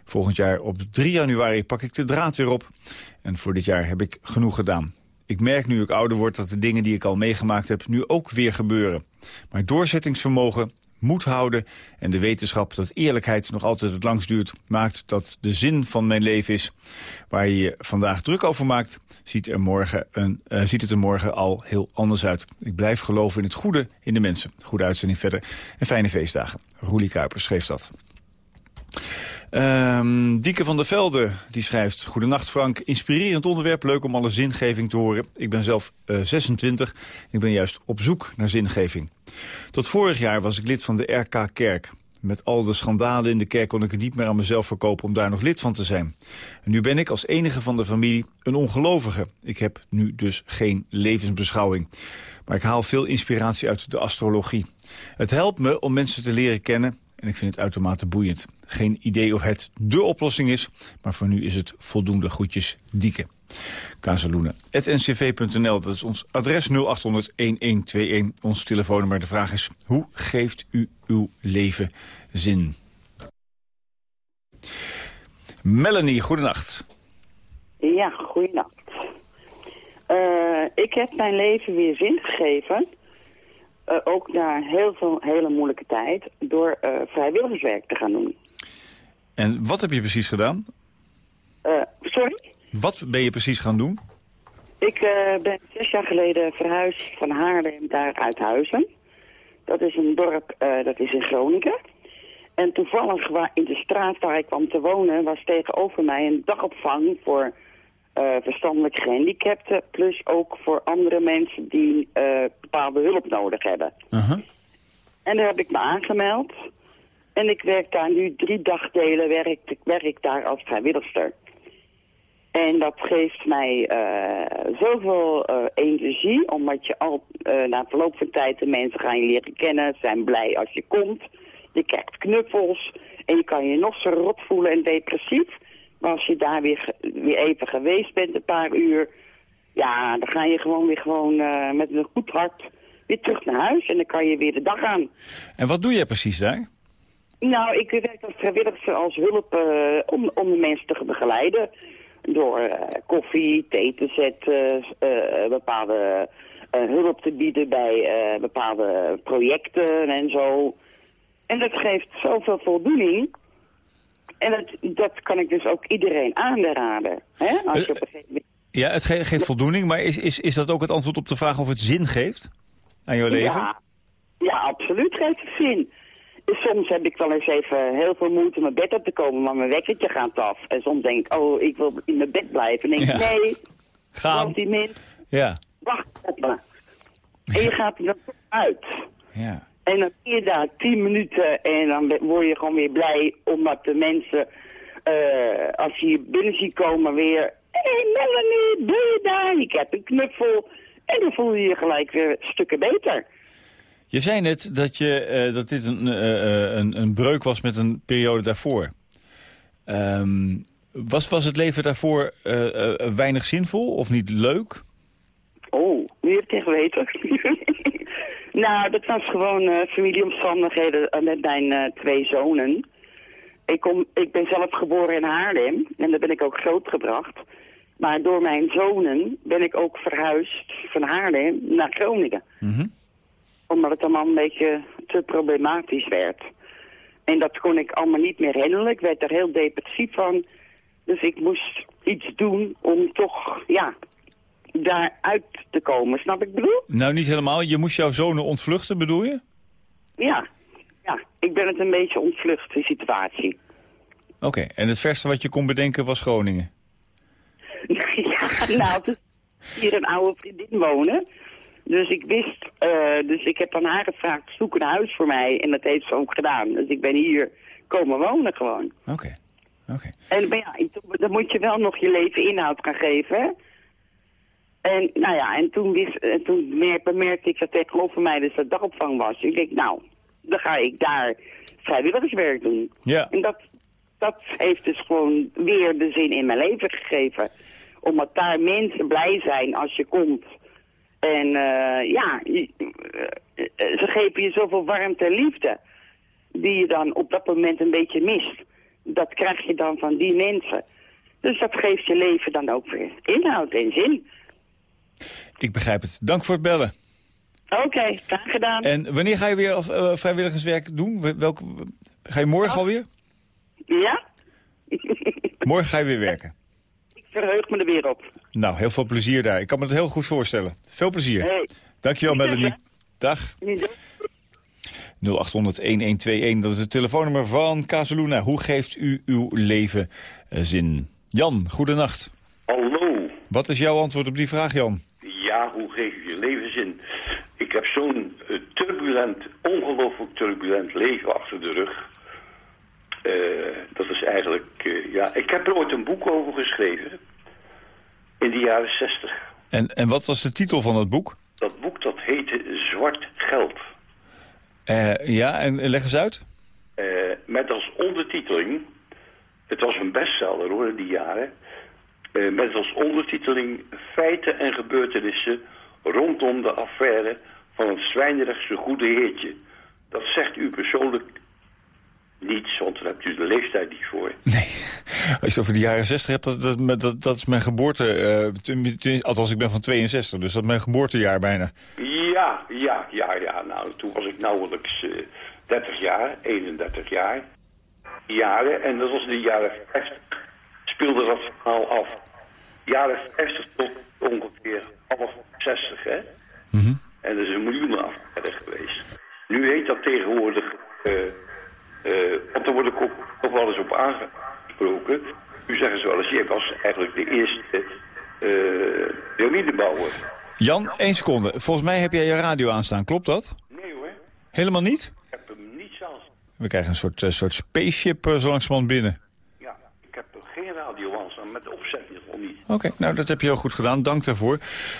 Volgend jaar op 3 januari pak ik de draad weer op. En voor dit jaar heb ik genoeg gedaan. Ik merk nu ik ouder word dat de dingen die ik al meegemaakt heb... nu ook weer gebeuren. Maar doorzettingsvermogen, moed houden en de wetenschap dat eerlijkheid nog altijd het langst duurt... maakt dat de zin van mijn leven is. Waar je je vandaag druk over maakt, ziet, er morgen een, eh, ziet het er morgen al heel anders uit. Ik blijf geloven in het goede in de mensen. Goede uitzending verder en fijne feestdagen. Roelie Kuipers schreef dat. Ehm Dieke van der Velde die schrijft... Goedenacht Frank, inspirerend onderwerp, leuk om alle zingeving te horen. Ik ben zelf eh, 26, ik ben juist op zoek naar zingeving. Tot vorig jaar was ik lid van de RK Kerk. Met al de schandalen in de kerk kon ik het niet meer aan mezelf verkopen om daar nog lid van te zijn. En nu ben ik als enige van de familie een ongelovige. Ik heb nu dus geen levensbeschouwing. Maar ik haal veel inspiratie uit de astrologie. Het helpt me om mensen te leren kennen en ik vind het uitermate boeiend. Geen idee of het dé oplossing is, maar voor nu is het voldoende goedjes dieke. Kazeloenen.ncv.nl, dat is ons adres 0800-1121, ons telefoonnummer. De vraag is, hoe geeft u uw leven zin? Melanie, goedenacht. Ja, goeienacht. Eh ik heb mijn leven weer zin gegeven. Eh, ook na heel veel hele moeilijke tijd. Door eh, vrijwilligerswerk te gaan doen. En wat heb je precies gedaan? Eh, sorry? Wat ben je precies gaan doen? Ik ben zes jaar geleden verhuisd van Haarlem naar Uithuizen. Dat is een dorp, dat is in Groningen. En toevallig waar, in de straat waar ik kwam te wonen... was tegenover mij een dagopvang voor eh, verstandelijk gehandicapten... plus ook voor andere mensen die eh, bepaalde hulp nodig hebben. En daar heb ik me aangemeld. En ik werk daar nu drie dagdelen werk, werk ik daar als vrijwilligster. En dat geeft mij eh, zoveel energie, omdat je al na verloop van tijd de mensen gaan je leren kennen, zijn blij als je komt. Je krijgt knuffels en je kan je nog zo rot voelen en depressief. Maar als je daar weer, weer even geweest bent, een paar uur, ja, dan ga je gewoon weer gewoon eh, met een goed hart weer terug naar huis en dan kan je weer de dag aan. En wat doe jij precies daar? Nou, ik werk als vrijwilligster als hulp eh, om, om de mensen te begeleiden. Door eh, koffie, thee te zetten, bepaalde hulp te bieden bij bepaalde projecten en zo. En dat geeft zoveel voldoening. En dat, dat kan ik dus ook iedereen aanraden. Hè? Als je op een gegeven moment... Ja, het ge- geeft voldoening, maar is, is, is dat ook het antwoord op de vraag of het zin geeft aan jouw leven? Ja, ja, absoluut geeft het zin. Soms heb ik wel eens even heel veel moeite mijn bed op te komen, maar mijn wekkertje gaat af. En soms denk ik, oh, ik wil in mijn bed blijven. En denk ik, Ja. nee, Gaan. die Ja. wacht op me. En je gaat er uit. Ja. En dan ben je daar tien minuten en dan word je gewoon weer blij omdat de mensen, eh, als je hier binnen ziet komen, weer... Hé hey Melanie, ben je daar? Ik heb een knuffel. En dan voel je je gelijk weer stukken beter. Je zei net dat, je, eh, dat dit een, eh, een, een breuk was met een periode daarvoor. Ehm, was, was het leven daarvoor weinig zinvol of niet leuk? Oh, nu heb je het geweten. *laughs* nou, dat was gewoon eh, familieomstandigheden eh, met mijn eh, twee zonen. Ik, kom, ik ben zelf geboren in Haarlem en daar ben ik ook grootgebracht. Maar door mijn zonen ben ik ook verhuisd van Haarlem naar Groningen. Mhm. Omdat het allemaal een beetje te problematisch werd. En dat kon ik allemaal niet meer handelen. Ik werd er heel depressief van. Dus ik moest iets doen om toch, ja, daaruit te komen. Snap ik bedoel? Nou, niet helemaal. Je moest jouw zonen ontvluchten, bedoel je? Ja. Ja, ik ben het een beetje ontvlucht, die situatie. Oké, en het verste wat je kon bedenken was Groningen? *laughs* ja, nou, is hier een oude vriendin wonen. Dus ik wist, eh, dus ik heb aan haar gevraagd, zoek een huis voor mij. En dat heeft ze ook gedaan. Dus ik ben hier komen wonen gewoon. Oké, oké. En maar ja, dan moet je wel nog je leven inhoud gaan geven, hè? En nou ja, en toen, wist, en toen mer- bemerkte ik dat tegenover mij dus dat dagopvang was. Ik denk, nou, dan ga ik daar vrijwilligerswerk doen. Ja. En dat, dat heeft dus gewoon weer de zin in mijn leven gegeven. Omdat daar mensen blij zijn als je komt. En eh, ja, eh, eh, ze geven je zoveel warmte en liefde. Die je dan op dat moment een beetje mist. Dat krijg je dan van die mensen. Dus dat geeft je leven dan ook weer inhoud en zin. Ik begrijp het. Dank voor het bellen. Oké, graag gedaan. En wanneer ga je weer als, eh, vrijwilligerswerk doen? Wel- Welk, ga je morgen alweer? Ja? *laughs* Morgen ga je weer werken. Ik verheug me er weer op. Nou, heel veel plezier daar. Ik kan me het heel goed voorstellen. Veel plezier. Hey. Dankjewel, Melanie. Dag. Niet 0800-1121, dat is het telefoonnummer van Casaluna. Hoe geeft u uw leven eh, zin? Jan, goedenacht. Hallo. Wat is jouw antwoord op die vraag, Jan? Ja, hoe geef je je leven zin? Ik heb zo'n eh, turbulent, ongelooflijk turbulent leven achter de rug. Eh, dat is eigenlijk, eh, ja, ik heb er ooit een boek over geschreven. In de jaren zestig. En, en wat was de titel van het boek? Dat boek dat heette Zwart Geld. Ja, en leg eens uit. Met als ondertiteling, het was een bestseller hoor in die jaren. Eh, met als ondertiteling feiten en gebeurtenissen rondom de affaire van het Zwijnrechtse goede heertje. Dat zegt u persoonlijk niets, want daar hebt u de leeftijd niet voor. Als je het over de jaren 60 hebt, dat, dat, dat, dat is mijn geboorte... eh, althans, ik ben van 62, dus dat is mijn geboortejaar bijna. Ja, ja, ja, ja. Nou, toen was ik nauwelijks eh 30 jaar, 31 jaar. Jaren, en dat was de jaren 50, speelde dat verhaal af. Jaren 50 tot ongeveer half 60, hè? En er is een miljoen affaire geweest. Nu heet dat tegenwoordig, eh, eh, want er wordt ook op- nog wel eens op aangesproken, u zeggen ze wel eens, jij was eigenlijk de eerste uh, piramidebouwer. Jan, één seconde. Volgens mij heb jij je radio aanstaan, klopt dat? Nee hoor. Helemaal niet? Ik heb hem niet zelfs. We krijgen een soort, uh, soort spaceship uh, zo langzamerhand binnen. Ja, ik heb geen radio aanstaan, met de opzet nog niet. Oké, nou dat heb je heel goed gedaan, dank daarvoor.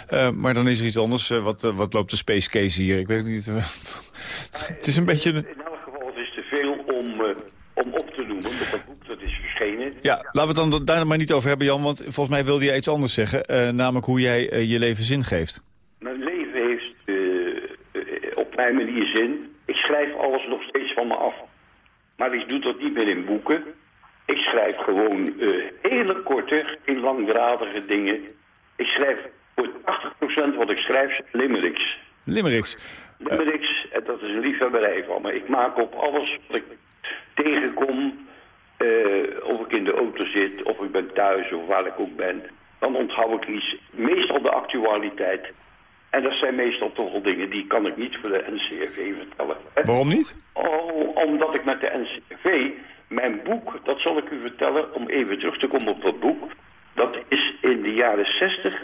Uh, maar dan is er iets anders. wat, wat loopt de space case hier? Ik weet het niet. *laughs* het is een beetje... In elk geval het is te veel om, om op te noemen. Dat boek dat is verschenen. Ja, laten we het dan daar maar niet over hebben, Jan. Want volgens mij wilde jij iets anders zeggen. namelijk hoe jij je leven zin geeft. Mijn leven heeft op mijn manier zin. Ik schrijf alles nog steeds van me af. Maar ik doe dat niet meer in boeken. Ik schrijf gewoon uh, hele korte, geen langdradige dingen. Ik schrijf voor 80% wat ik schrijf limericks. Limericks? Limericks, en dat is een liefhebberij van me. Ik maak op alles wat ik tegenkom, uh, of ik in de auto zit, of ik ben thuis, of waar ik ook ben. Dan onthoud ik iets, meestal de actualiteit. En dat zijn meestal toch wel dingen die kan ik niet voor de NCRV vertellen. Waarom niet? Oh, omdat ik met de NCRV mijn boek, dat zal ik u vertellen, om even terug te komen op dat boek. Dat is in de jaren 60,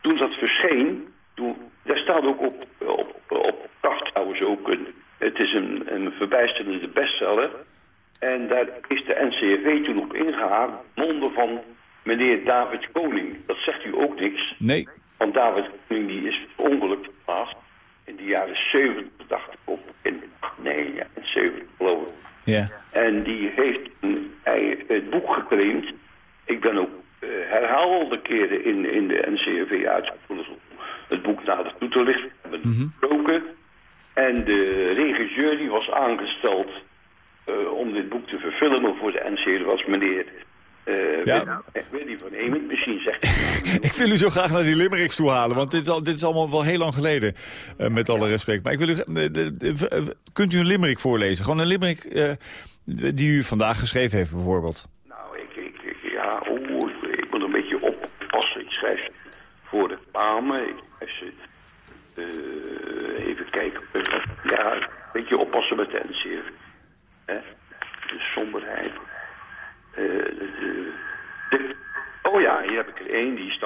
toen dat verscheen, toen, daar staat ook op, op, op kracht trouwens ook een, het is een, een verbijsterende bestseller. En daar is de NCRV toen op ingehaald, monden van meneer David Koning. Dat zegt u ook niks. Nee. Want David Koning die is ongeluk geplaatst in de jaren 70, dacht ik op. In, nee, ja, in 70 geloof ik. Ja. En die heeft hij het boek geclaimd. Ik ben ook uh, herhaalde keren in, in de NCRV uitgevoerd om het boek nader toe te lichten. We hebben Mhm. gesproken. En de regisseur die was aangesteld uh, om dit boek te verfilmen voor de NCRV was meneer uh, Ja. Willy van Emen. Misschien zegt hij... *laughs* Ik wil u zo graag naar die limericks toe halen, want dit is, al, dit is allemaal wel heel lang geleden, eh, met alle respect. Maar ik wil u, eh, kunt u een limerick voorlezen? Gewoon een limerick eh, die u vandaag geschreven heeft, bijvoorbeeld. Nou, ik, ik, ik- ja, oeh, ik, ik moet een beetje oppassen. Ik schrijf voor de Pamen. Ik schrijf ze, eh, even kijken. Ja, een beetje oppassen met de NCR. Hè? De somberheid. Eh, de, de- oh ja, hier heb ik er één. Die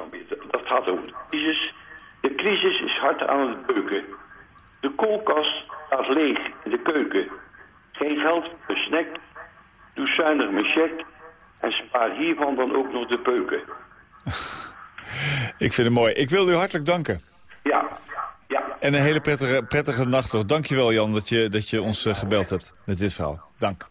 dat gaat over de crisis. De crisis is hard aan het beuken. De koelkast staat leeg in de keuken. Geen geld voor snack. Doe zuinig mijn check. En spaar hiervan dan ook nog de peuken. *laughs* Ik vind het mooi. Ik wil u hartelijk danken. Ja, ja. En een hele prettige, prettige nacht nog. Dank je wel, Jan, dat je, dat je ons eh, gebeld hebt met dit verhaal. Dank.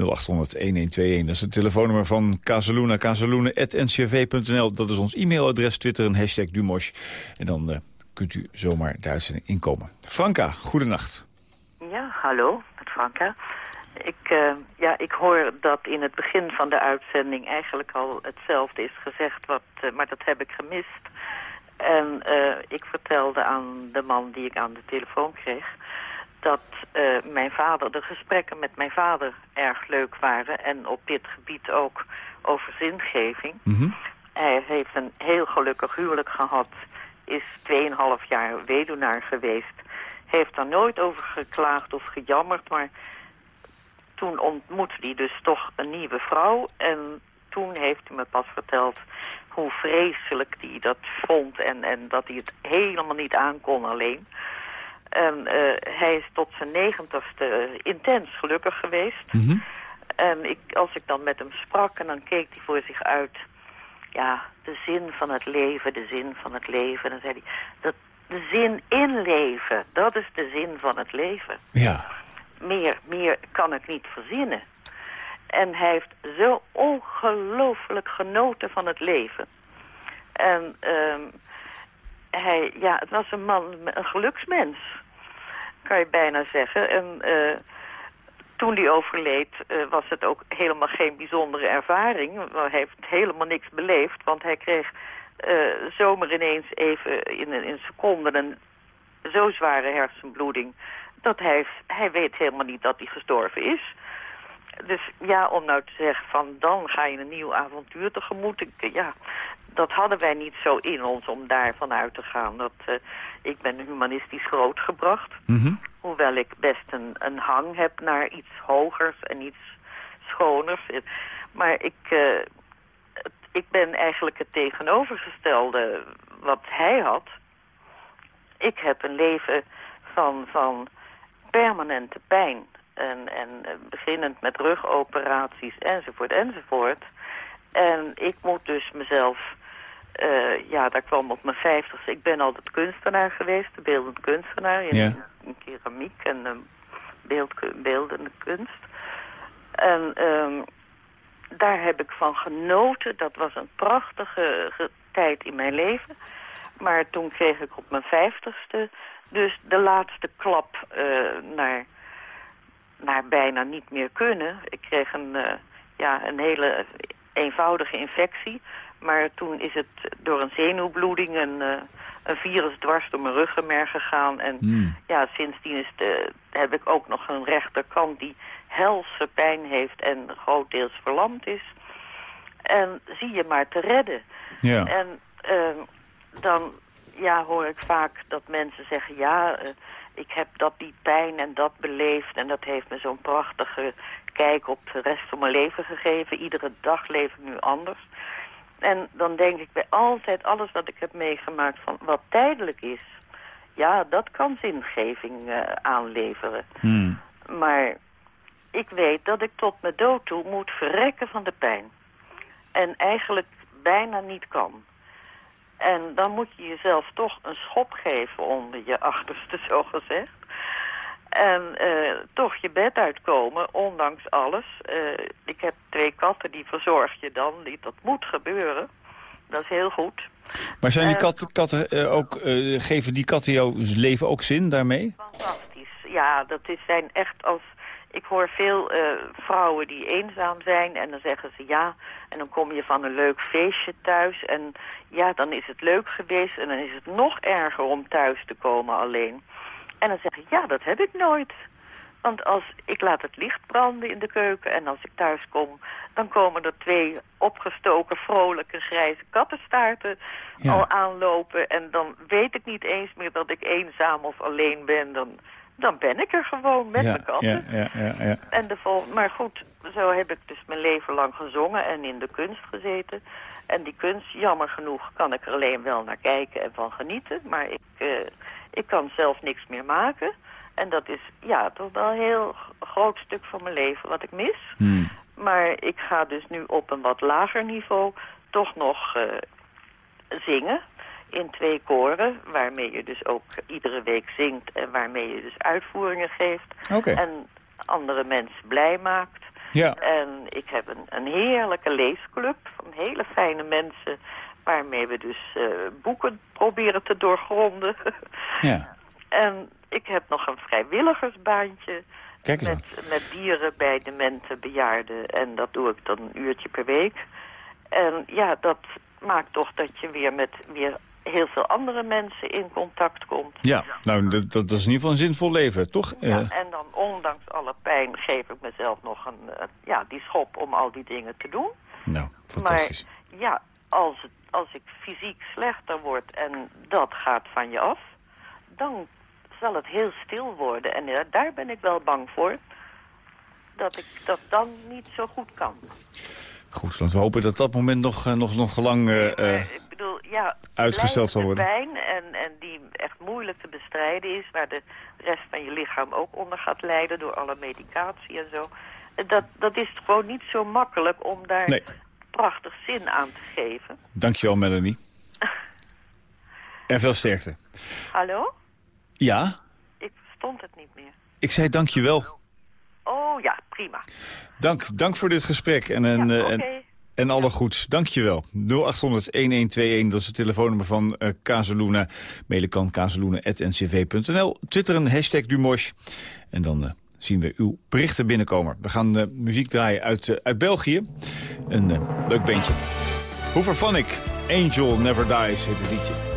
0800-1121, dat is het telefoonnummer van Casaluna. Casaluna.ncrv.nl, dat is ons e-mailadres, Twitter en hashtag Dumosh. En dan eh, kunt u zomaar de inkomen. Franka, goedenacht. Ja, hallo, met Franka. Ik, eh, ja, ik hoor dat in het begin van de uitzending eigenlijk al hetzelfde is gezegd, wat, eh, maar dat heb ik gemist. En ik vertelde aan de man die ik aan de telefoon kreeg dat eh, mijn vader, de gesprekken met mijn vader erg leuk waren en op dit gebied ook over zingeving. Hij heeft een heel gelukkig huwelijk gehad, is 2,5 jaar weduwnaar geweest. Heeft daar nooit over geklaagd of gejammerd, maar toen ontmoette hij dus toch een nieuwe vrouw. En toen heeft hij me pas verteld hoe vreselijk hij dat vond en, en dat hij het helemaal niet aankon alleen. En eh, hij is tot zijn negentigste intens gelukkig geweest. En ik, als ik dan met hem sprak en dan keek hij voor zich uit... ja, de zin van het leven, de zin van het leven. Dan zei hij, dat, de zin in leven, dat is de zin van het leven. Ja. Meer, meer kan ik niet verzinnen. En hij heeft zo ongelooflijk genoten van het leven. En ehm, hij, ja, het was een man, een geluksmens, kan je bijna zeggen. En eh, toen hij overleed eh, was het ook helemaal geen bijzondere ervaring. Hij heeft helemaal niks beleefd, want hij kreeg eh, zomaar ineens even in een in seconden een zo zware hersenbloeding... dat hij, hij weet helemaal niet dat hij gestorven is. Dus ja, om nou te zeggen van dan ga je een nieuw avontuur tegemoet. Ik, ja, dat hadden wij niet zo in ons om daarvan uit te gaan. Dat, eh, ik ben humanistisch grootgebracht. Hoewel ik best een, een hang heb naar iets hogers en iets schoner vind. Maar ik, eh, ik ben eigenlijk het tegenovergestelde wat hij had. Ik heb een leven van, van permanente pijn. En, en eh, beginnend met rugoperaties enzovoort enzovoort. En ik moet dus mezelf... eh, ja, daar kwam op mijn vijftigste. Ik ben altijd kunstenaar geweest, de beeldend kunstenaar. In, Ja. in keramiek en beeldku- beeldende kunst. En ehm, daar heb ik van genoten. Dat was een prachtige ge- tijd in mijn leven. Maar toen kreeg ik op mijn vijftigste dus de laatste klap eh, naar, naar bijna niet meer kunnen. Ik kreeg een, eh, ja, een hele eenvoudige infectie. Maar toen is het door een zenuwbloeding een, eh, een virus dwars door mijn ruggenmerg gegaan. En ja, sindsdien is de, heb ik ook nog een rechterkant die helse pijn heeft en grotendeels verlamd is. En zie je maar te redden. Ja. En ehm, dan ja, hoor ik vaak dat mensen zeggen... ja, eh, ik heb dat die pijn en dat beleefd... en dat heeft me zo'n prachtige kijk op de rest van mijn leven gegeven. Iedere dag leef ik nu anders. En dan denk ik bij altijd alles wat ik heb meegemaakt... van wat tijdelijk is... ja, dat kan zingeving eh, aanleveren. Hmm. Maar ik weet dat ik tot mijn dood toe moet verrekken van de pijn. En eigenlijk bijna niet kan. En dan moet je jezelf toch een schop geven onder je achterste, *laughs* zo gezegd. En eh, toch je bed uitkomen, ondanks alles. Eh, ik heb twee katten, die verzorg je dan. Die, dat moet gebeuren. Dat is heel goed. Maar zijn die kat, katten eh, ook, eh, geven die katten jouw leven ook zin daarmee? Fantastisch. Ja, dat is, zijn echt als... Ik hoor veel vrouwen die eenzaam zijn en dan zeggen ze ja. En dan kom je van een leuk feestje thuis en ja, dan is het leuk geweest. En dan is het nog erger om thuis te komen alleen. En dan zeg ik ja, dat heb ik nooit. Want als ik laat het licht branden in de keuken en als ik thuis kom... dan komen er twee opgestoken, vrolijke, grijze kattenstaarten Ja. al aanlopen. En dan weet ik niet eens meer dat ik eenzaam of alleen ben. Dan, dan ben ik er gewoon met mijn katten. ja, ja, ja, ja. En de vol maar goed, zo heb ik dus mijn leven lang gezongen en in de kunst gezeten. En die kunst, jammer genoeg, kan ik er alleen wel naar kijken en van genieten. Maar ik, eh, ik kan zelf niks meer maken. En dat is ja, toch wel een heel groot stuk van mijn leven wat ik mis. Hmm. Maar ik ga dus nu op een wat lager niveau toch nog eh, zingen in twee koren, waarmee je dus ook iedere week zingt en waarmee je dus uitvoeringen geeft en andere mensen blij maakt. Ja. En ik heb een, een heerlijke leesclub van hele fijne mensen waarmee we dus eh, boeken proberen te doorgronden. *laughs* Ja. en ik heb nog een vrijwilligersbaantje Kijk eens aan. met, met dieren bij demente bejaarden. En dat doe ik dan een uurtje per week. En ja, dat maakt toch dat je weer met weer heel veel andere mensen in contact komt. Ja, nou, dat, dat is in ieder geval een zinvol leven, toch? Ja, Eh, en dan ondanks alle pijn geef ik mezelf nog een, eh, ja, die schop om al die dingen te doen. nou, fantastisch. Maar ja, als, het, fysiek slechter word en dat gaat van je af, dan zal het heel stil worden. En eh, daar ben ik wel bang voor. Dat ik dat dan niet zo goed kan. Goed, laten we hopen dat dat moment nog, eh, nog, nog lang eh, eh, Ik bedoel, ja, uitgesteld zal worden. pijn en, en die echt moeilijk te bestrijden is... waar de rest van je lichaam ook onder gaat lijden door alle medicatie en zo. Dat, dat is gewoon niet zo makkelijk om daar Nee. Prachtig zin aan te geven. Dankjewel, Melanie. en veel sterkte. Hallo? Ja, Ik verstond het niet meer. ik zei dankjewel. Oh ja, prima. Dank, dank voor dit gesprek en, en, Ja, eh, oké. en, en alle goeds. Dankjewel. 0800-1121, dat is het telefoonnummer van eh Kazeluna. Mailen kan kazeluna.ncv.nl. Twitteren, hashtag Dumosh. En dan eh, zien we uw berichten binnenkomen. We gaan eh, muziek draaien uit, eh, uit België. Een eh, leuk bandje. Hoover van ik. Angel Never Dies heet het liedje.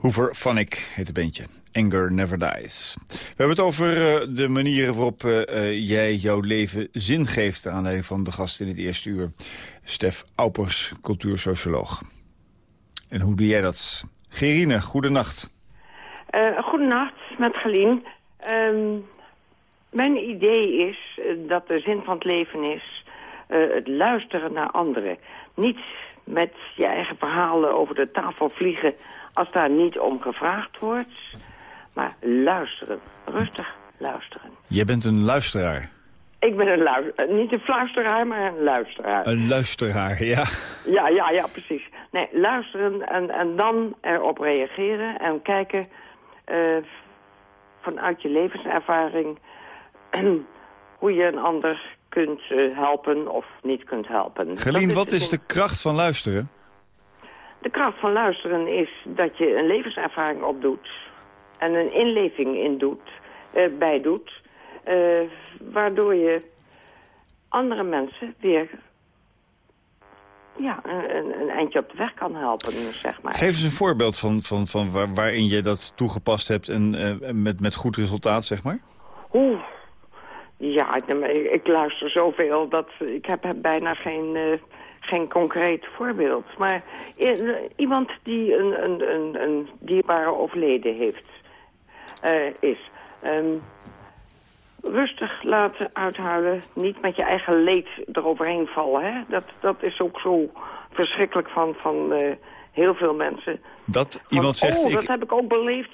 Hoover Phonic heet het bandje. Anger Never Dies. We hebben het over uh, de manieren waarop uh, jij jouw leven zin geeft... aan aanleiding van de gast in het eerste uur. Stef Aupers, cultuursocioloog. En hoe doe jij dat? Gerine, goedenacht. Uh, goedenacht, met Galien. Um, mijn idee is dat de zin van het leven is... het luisteren naar anderen. Niet met je eigen verhalen over de tafel vliegen als daar niet om gevraagd wordt. Maar luisteren. Rustig luisteren. Jij bent een luisteraar. Ik ben een luisteraar. Niet een fluisteraar, maar een luisteraar. Een luisteraar, ja. Ja, ja, ja, precies. Nee, luisteren en, en dan erop reageren en kijken uh, vanuit je levenservaring *clears throat* hoe je een ander kunt uh, helpen of niet kunt helpen. Gelien, wat is de kracht van luisteren? De kracht van luisteren is dat je een levenservaring opdoet en een inleving in doet, uh, bij doet, uh, waardoor je andere mensen weer ja, een, een, eindje op de weg kan helpen, zeg maar. Geef eens een voorbeeld van, van, van waar, waarin je dat toegepast hebt en uh, met, met goed resultaat, zeg maar. Oeh, ja, ik, ik, luister zoveel dat ik heb bijna geen, uh, geen concreet voorbeeld. Maar iemand die een, een, een, een dierbare overleden heeft, uh, is... Um, rustig laten uithuilen. Niet met je eigen leed eroverheen vallen. Hè? Dat, dat is ook zo verschrikkelijk van, van uh, heel veel mensen. Dat iemand zegt... Oh, dat heb ik ook beleefd.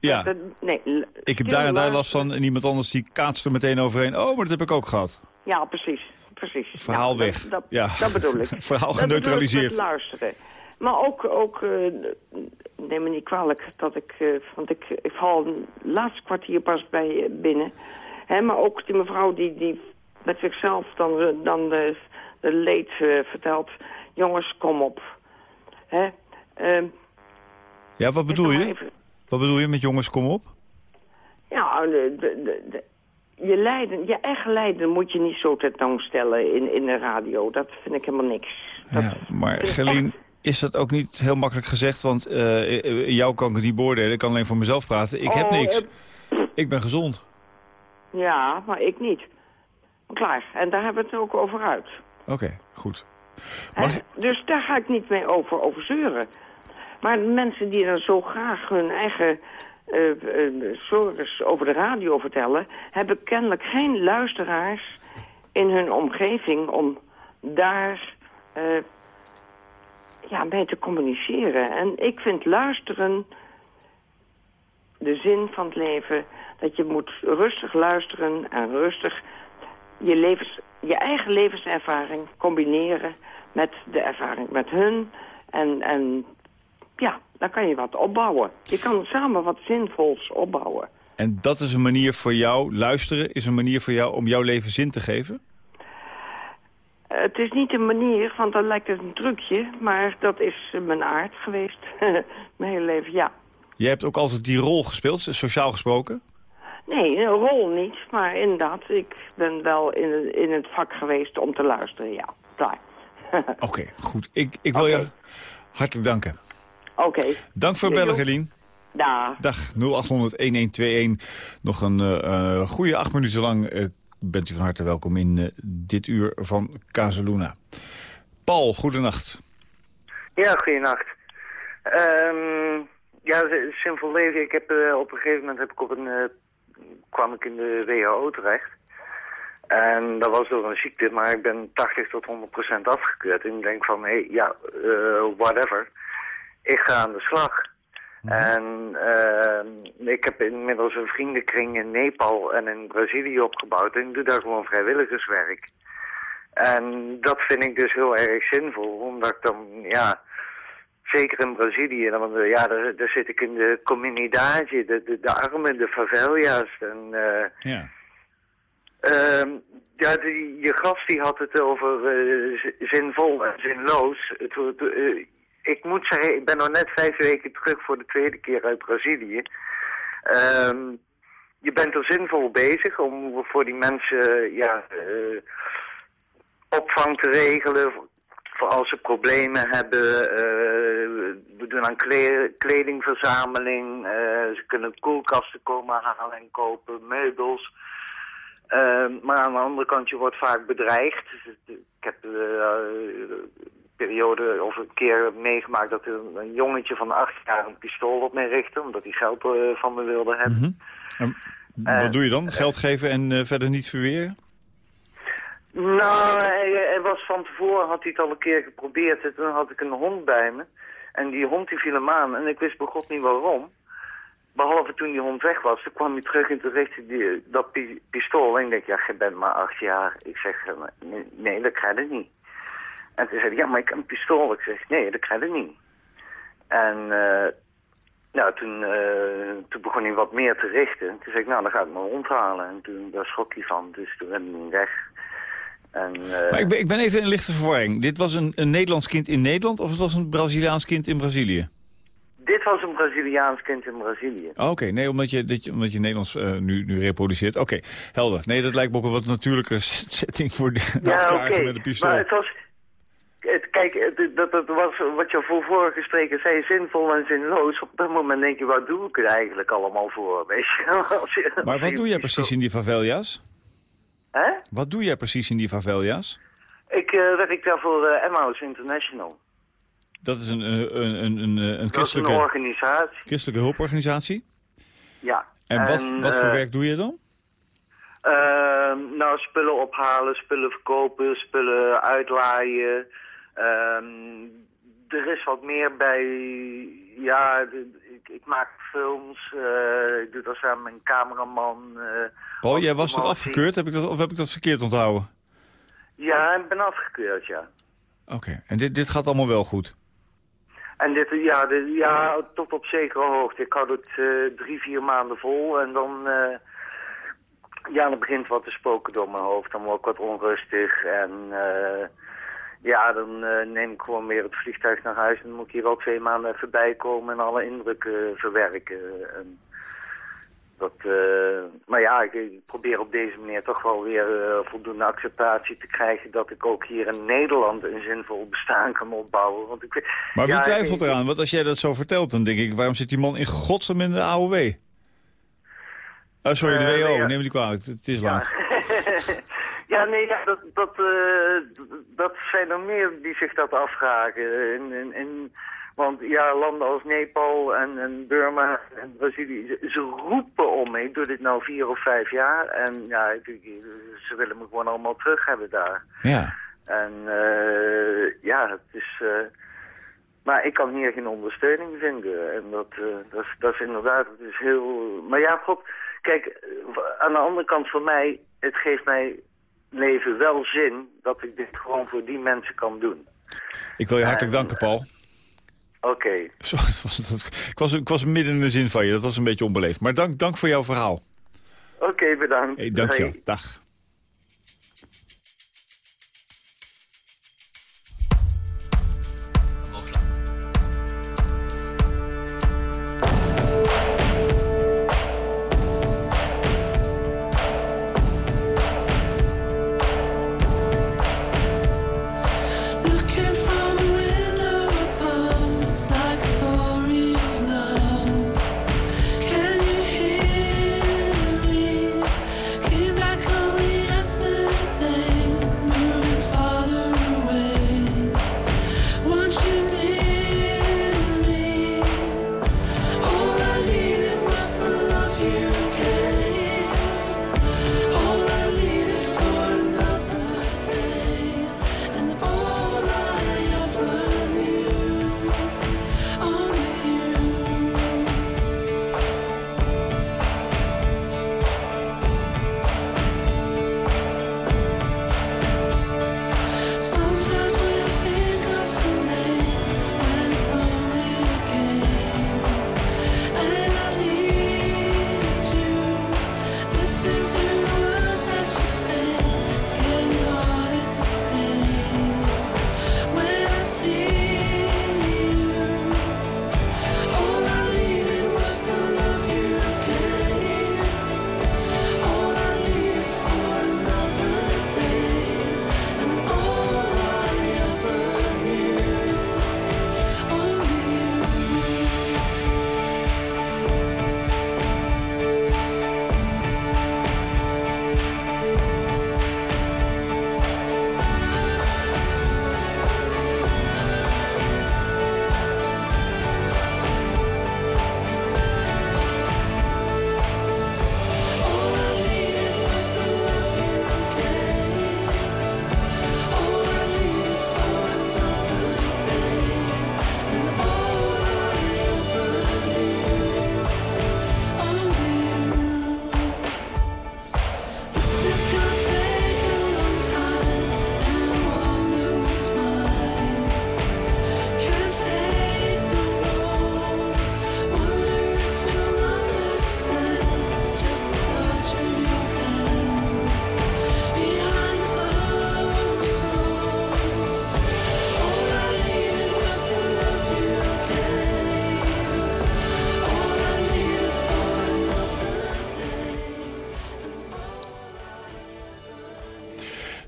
Ja. nee, ik heb daar en daar last van. En iemand anders die kaatst er meteen overheen. Oh, maar dat heb ik ook gehad. Ja, precies. Precies. Verhaal ja, weg. Dat, dat, ja. dat bedoel ik. *laughs* Verhaal geneutraliseerd. Dat luisteren. Maar ook, ook uh, neem me niet kwalijk, dat ik, uh, want ik, ik val een laatste kwartier pas bij binnen. Hè, maar ook die mevrouw die, die met zichzelf dan, dan de, de leed vertelt. Jongens, kom op. Hè? Uh, ja, wat bedoel je? Even... Wat bedoel je met jongens, kom op? Ja, de, de, de, je, lijden, je eigen lijden moet je niet zo tentoonstellen in, in de radio. Dat vind ik helemaal niks. Dat ja, maar Gelien, is dat ook niet heel makkelijk gezegd? Want uh, jou kan ik niet beoordelen, ik kan alleen voor mezelf praten. Ik oh, heb niks. Uh, ik ben gezond. Ja, maar ik niet. Klaar, en daar hebben we het ook over uit. Oké, okay, goed. Mag... Dus daar ga ik niet mee over, over zeuren. Maar mensen die dan zo graag hun eigen uh, over de radio vertellen... hebben kennelijk geen luisteraars in hun omgeving om daar uh, ja, mee te communiceren. En ik vind luisteren de zin van het leven... dat je moet rustig luisteren en rustig je, levens, je eigen levenservaring combineren... met de ervaring met hun. En, en ja, dan kan je wat opbouwen. Je kan samen wat zinvols opbouwen. En dat is een manier voor jou, luisteren, is een manier voor jou om jouw leven zin te geven? Het is niet een manier, want dan lijkt het een trucje, maar dat is mijn aard geweest. *laughs* mijn hele leven, ja. Jij hebt ook altijd die rol gespeeld, sociaal gesproken? Nee, een rol niet, maar inderdaad, ik ben wel in, in het vak geweest om te luisteren, ja. Klaar. *laughs* Oké, okay, goed. Ik, ik wil okay. je hartelijk danken. Oké. Okay. Dank voor bellen, Gelien. Dag. Dag, 0800-1121. Nog een uh, goede acht minuten lang uh, bent u van harte welkom in uh, dit uur van Casaluna. Paul, goedenacht. Ja, goedenacht. Um, ja, simpel leven. Ik heb uh, op een gegeven moment heb ik op een, uh, kwam ik in de WHO terecht. En dat was door een ziekte, maar ik ben 80 tot 100 procent afgekeurd. En ik denk van, hé, hey, ja, uh, whatever. Ik ga aan de slag. En uh, ik heb inmiddels een vriendenkring in Nepal en in Brazilië opgebouwd. En ik doe daar gewoon vrijwilligerswerk. En dat vind ik dus heel erg zinvol, omdat ik dan, ja, zeker in Brazilië, want ja, daar, daar zit ik in de comunidade, de, de, de armen, de favelas. En, uh, ja. Uh, ja, die, je gast die had het over uh, zinvol en zinloos. Het, uh, ik moet zeggen, ik ben nog net vijf weken terug voor de tweede keer uit Brazilië. Um, je bent er zinvol bezig om voor die mensen ja, uh, opvang te regelen. Voor als ze problemen hebben, uh, we doen aan kle- kledingverzameling. eh, ze kunnen koelkasten komen halen en kopen, meubels. Eh, maar aan de andere kant, je wordt vaak bedreigd. Dus Ik heb eh, periode of een keer meegemaakt dat er een jongetje van acht jaar een pistool op mij richtte, omdat hij geld eh, van me wilde hebben. En Eh, wat doe je dan? Geld geven en eh, verder niet verweren? Nou, hij, hij was van tevoren, had hij het al een keer geprobeerd. En toen had ik een hond bij me. En die hond die viel hem aan. En ik wist begot niet waarom. Behalve toen die hond weg was. Toen kwam hij terug en toen richtte hij dat pi- pistool. En ik denk, ja, je bent maar acht jaar. Ik zeg, eh, nee, nee, dat krijg je niet. En toen zei hij, ja, maar ik heb een pistool. Ik zeg, nee, dat krijg je niet. En eh, nou, toen, eh, toen begon hij wat meer te richten. Toen zei ik, nou, dan ga ik mijn hond halen. En toen, daar schrok hij van. Dus toen rende hij weg. En, eh, Maar ik ben, ik ben even in lichte verwarring. Dit was een, een Nederlands kind in Nederland of het was een Braziliaans kind in Brazilië? Dit was een Braziliaans kind in Brazilië. Oh, Oké, nee, omdat je, dat je, omdat je Nederlands nu, nu reproduceert. Oké, helder. Nee, dat lijkt me ook een wat natuurlijke *laughs* setting voor de Ja, met een pistool. Maar het was... Het, kijk, het, dat, dat was wat je voor vorige spreken zei, zinvol en zinloos. Op dat moment denk je, waar doe ik het eigenlijk allemaal voor? Weet je? *laughs* Als je- als Maar wat doe jij precies in die favela's? Hè? Wat doe jij precies in die favela's? Ik eh, werk daar voor eh Emmaus International. Dat is een, eh, een, een, een, een, is een christelijke, organisatie. christelijke hulporganisatie. Ja. En, wat, wat voor werk doe je dan? Ehm, nou, spullen ophalen, spullen verkopen, spullen uitlaaien. Ehm, er is wat meer bij... Ja, ik, ik maak films. eh, ik doe dat samen met een cameraman. eh, Paul, jij was toch afgekeurd? Heb ik dat, of heb ik dat verkeerd onthouden? Ja, ik ben afgekeurd, ja. Oké, en dit, dit gaat allemaal wel goed? En dit, ja, dit, ja, tot op zekere hoogte. Ik hou het eh, drie, vier maanden vol en dan... ja, dan begint wat te spoken door mijn hoofd. Dan word ik wat onrustig en... eh, ja, dan eh, neem ik gewoon weer het vliegtuig naar huis... en dan moet ik hier wel twee maanden even bijkomen en alle indrukken verwerken. En dat, eh, maar ja, ik, probeer op deze manier toch wel weer eh, voldoende acceptatie te krijgen... dat ik ook hier in Nederland een zinvol bestaan kan opbouwen. Want ik, Maar wie ja, twijfelt ik- eraan? Want als jij dat zo vertelt, dan denk ik... waarom zit die man in godsnaam in de AOW? Oh, sorry, de Eh, WO. ja. Neem me niet kwalijk. Het is laat. *laughs* ja, nee, ja, dat, dat, eh, dat zijn er meer die zich dat afvragen. En, en, en, want ja, landen als Nepal en, en Burma en Brazilië, ze, ze roepen om me. Ik doe dit nou vier of vijf jaar. En ja, ze willen me gewoon allemaal terug hebben daar. Ja. En eh, ja, het is... eh, maar ik kan hier geen ondersteuning vinden. En dat, eh, dat, is, dat is inderdaad, het is heel... Maar ja, God, kijk, aan de andere kant voor mij, het geeft mij leven wel zin dat ik dit gewoon voor die mensen kan doen. Ik wil je hartelijk En, danken, Paul. Oké, *laughs* ik, was, ik was midden in de zin van je. Dat was een beetje onbeleefd. Maar dank, dank voor jouw verhaal. oké, bedankt. Hey, dank je. Dag.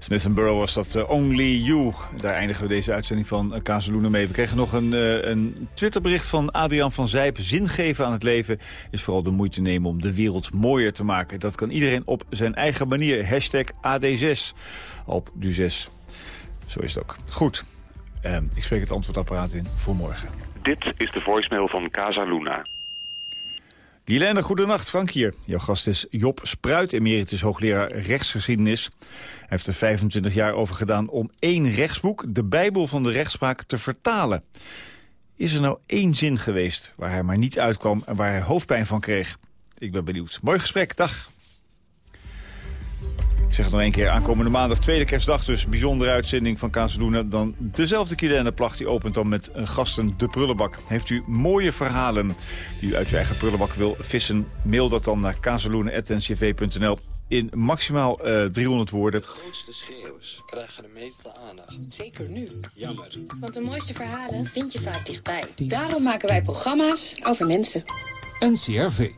Smith Burrow was dat eh, Only You. Daar eindigen we deze uitzending van uh, Kazeloenen mee. We kregen nog een, uh, een Twitterbericht van Adriaan van Zijp. Zin geven aan het leven is vooral de moeite nemen om de wereld mooier te maken. Dat kan iedereen op zijn eigen manier. Hashtag AD6 op du 6. Zo is het ook. Goed. Uh, ik spreek het antwoordapparaat in voor morgen. Dit is de voicemail van Casa Luna. Guilaine, goedenacht. Frank hier. Jouw gast is Job Spruit, emeritus hoogleraar rechtsgeschiedenis. Hij heeft er 25 jaar over gedaan om één rechtsboek, de Bijbel van de rechtspraak, te vertalen. Is er nou één zin geweest waar hij maar niet uitkwam en waar hij hoofdpijn van kreeg? Ik ben benieuwd. Mooi gesprek, dag. Ik zeg het nog één keer, aankomende maandag, tweede kerstdag dus. Bijzondere uitzending van Kazeloenen. Dan dezelfde Kielende-placht, die opent dan met gasten de prullenbak. Heeft u mooie verhalen die u uit uw eigen prullenbak wil vissen? Mail dat dan naar kazeloenen.ncv.nl in maximaal uh, 300 woorden. De grootste schreeuwers krijgen de meeste aandacht. Zeker nu. Jammer. Want de mooiste verhalen vind je vaak dichtbij. Daarom maken wij programma's over mensen. NCRV.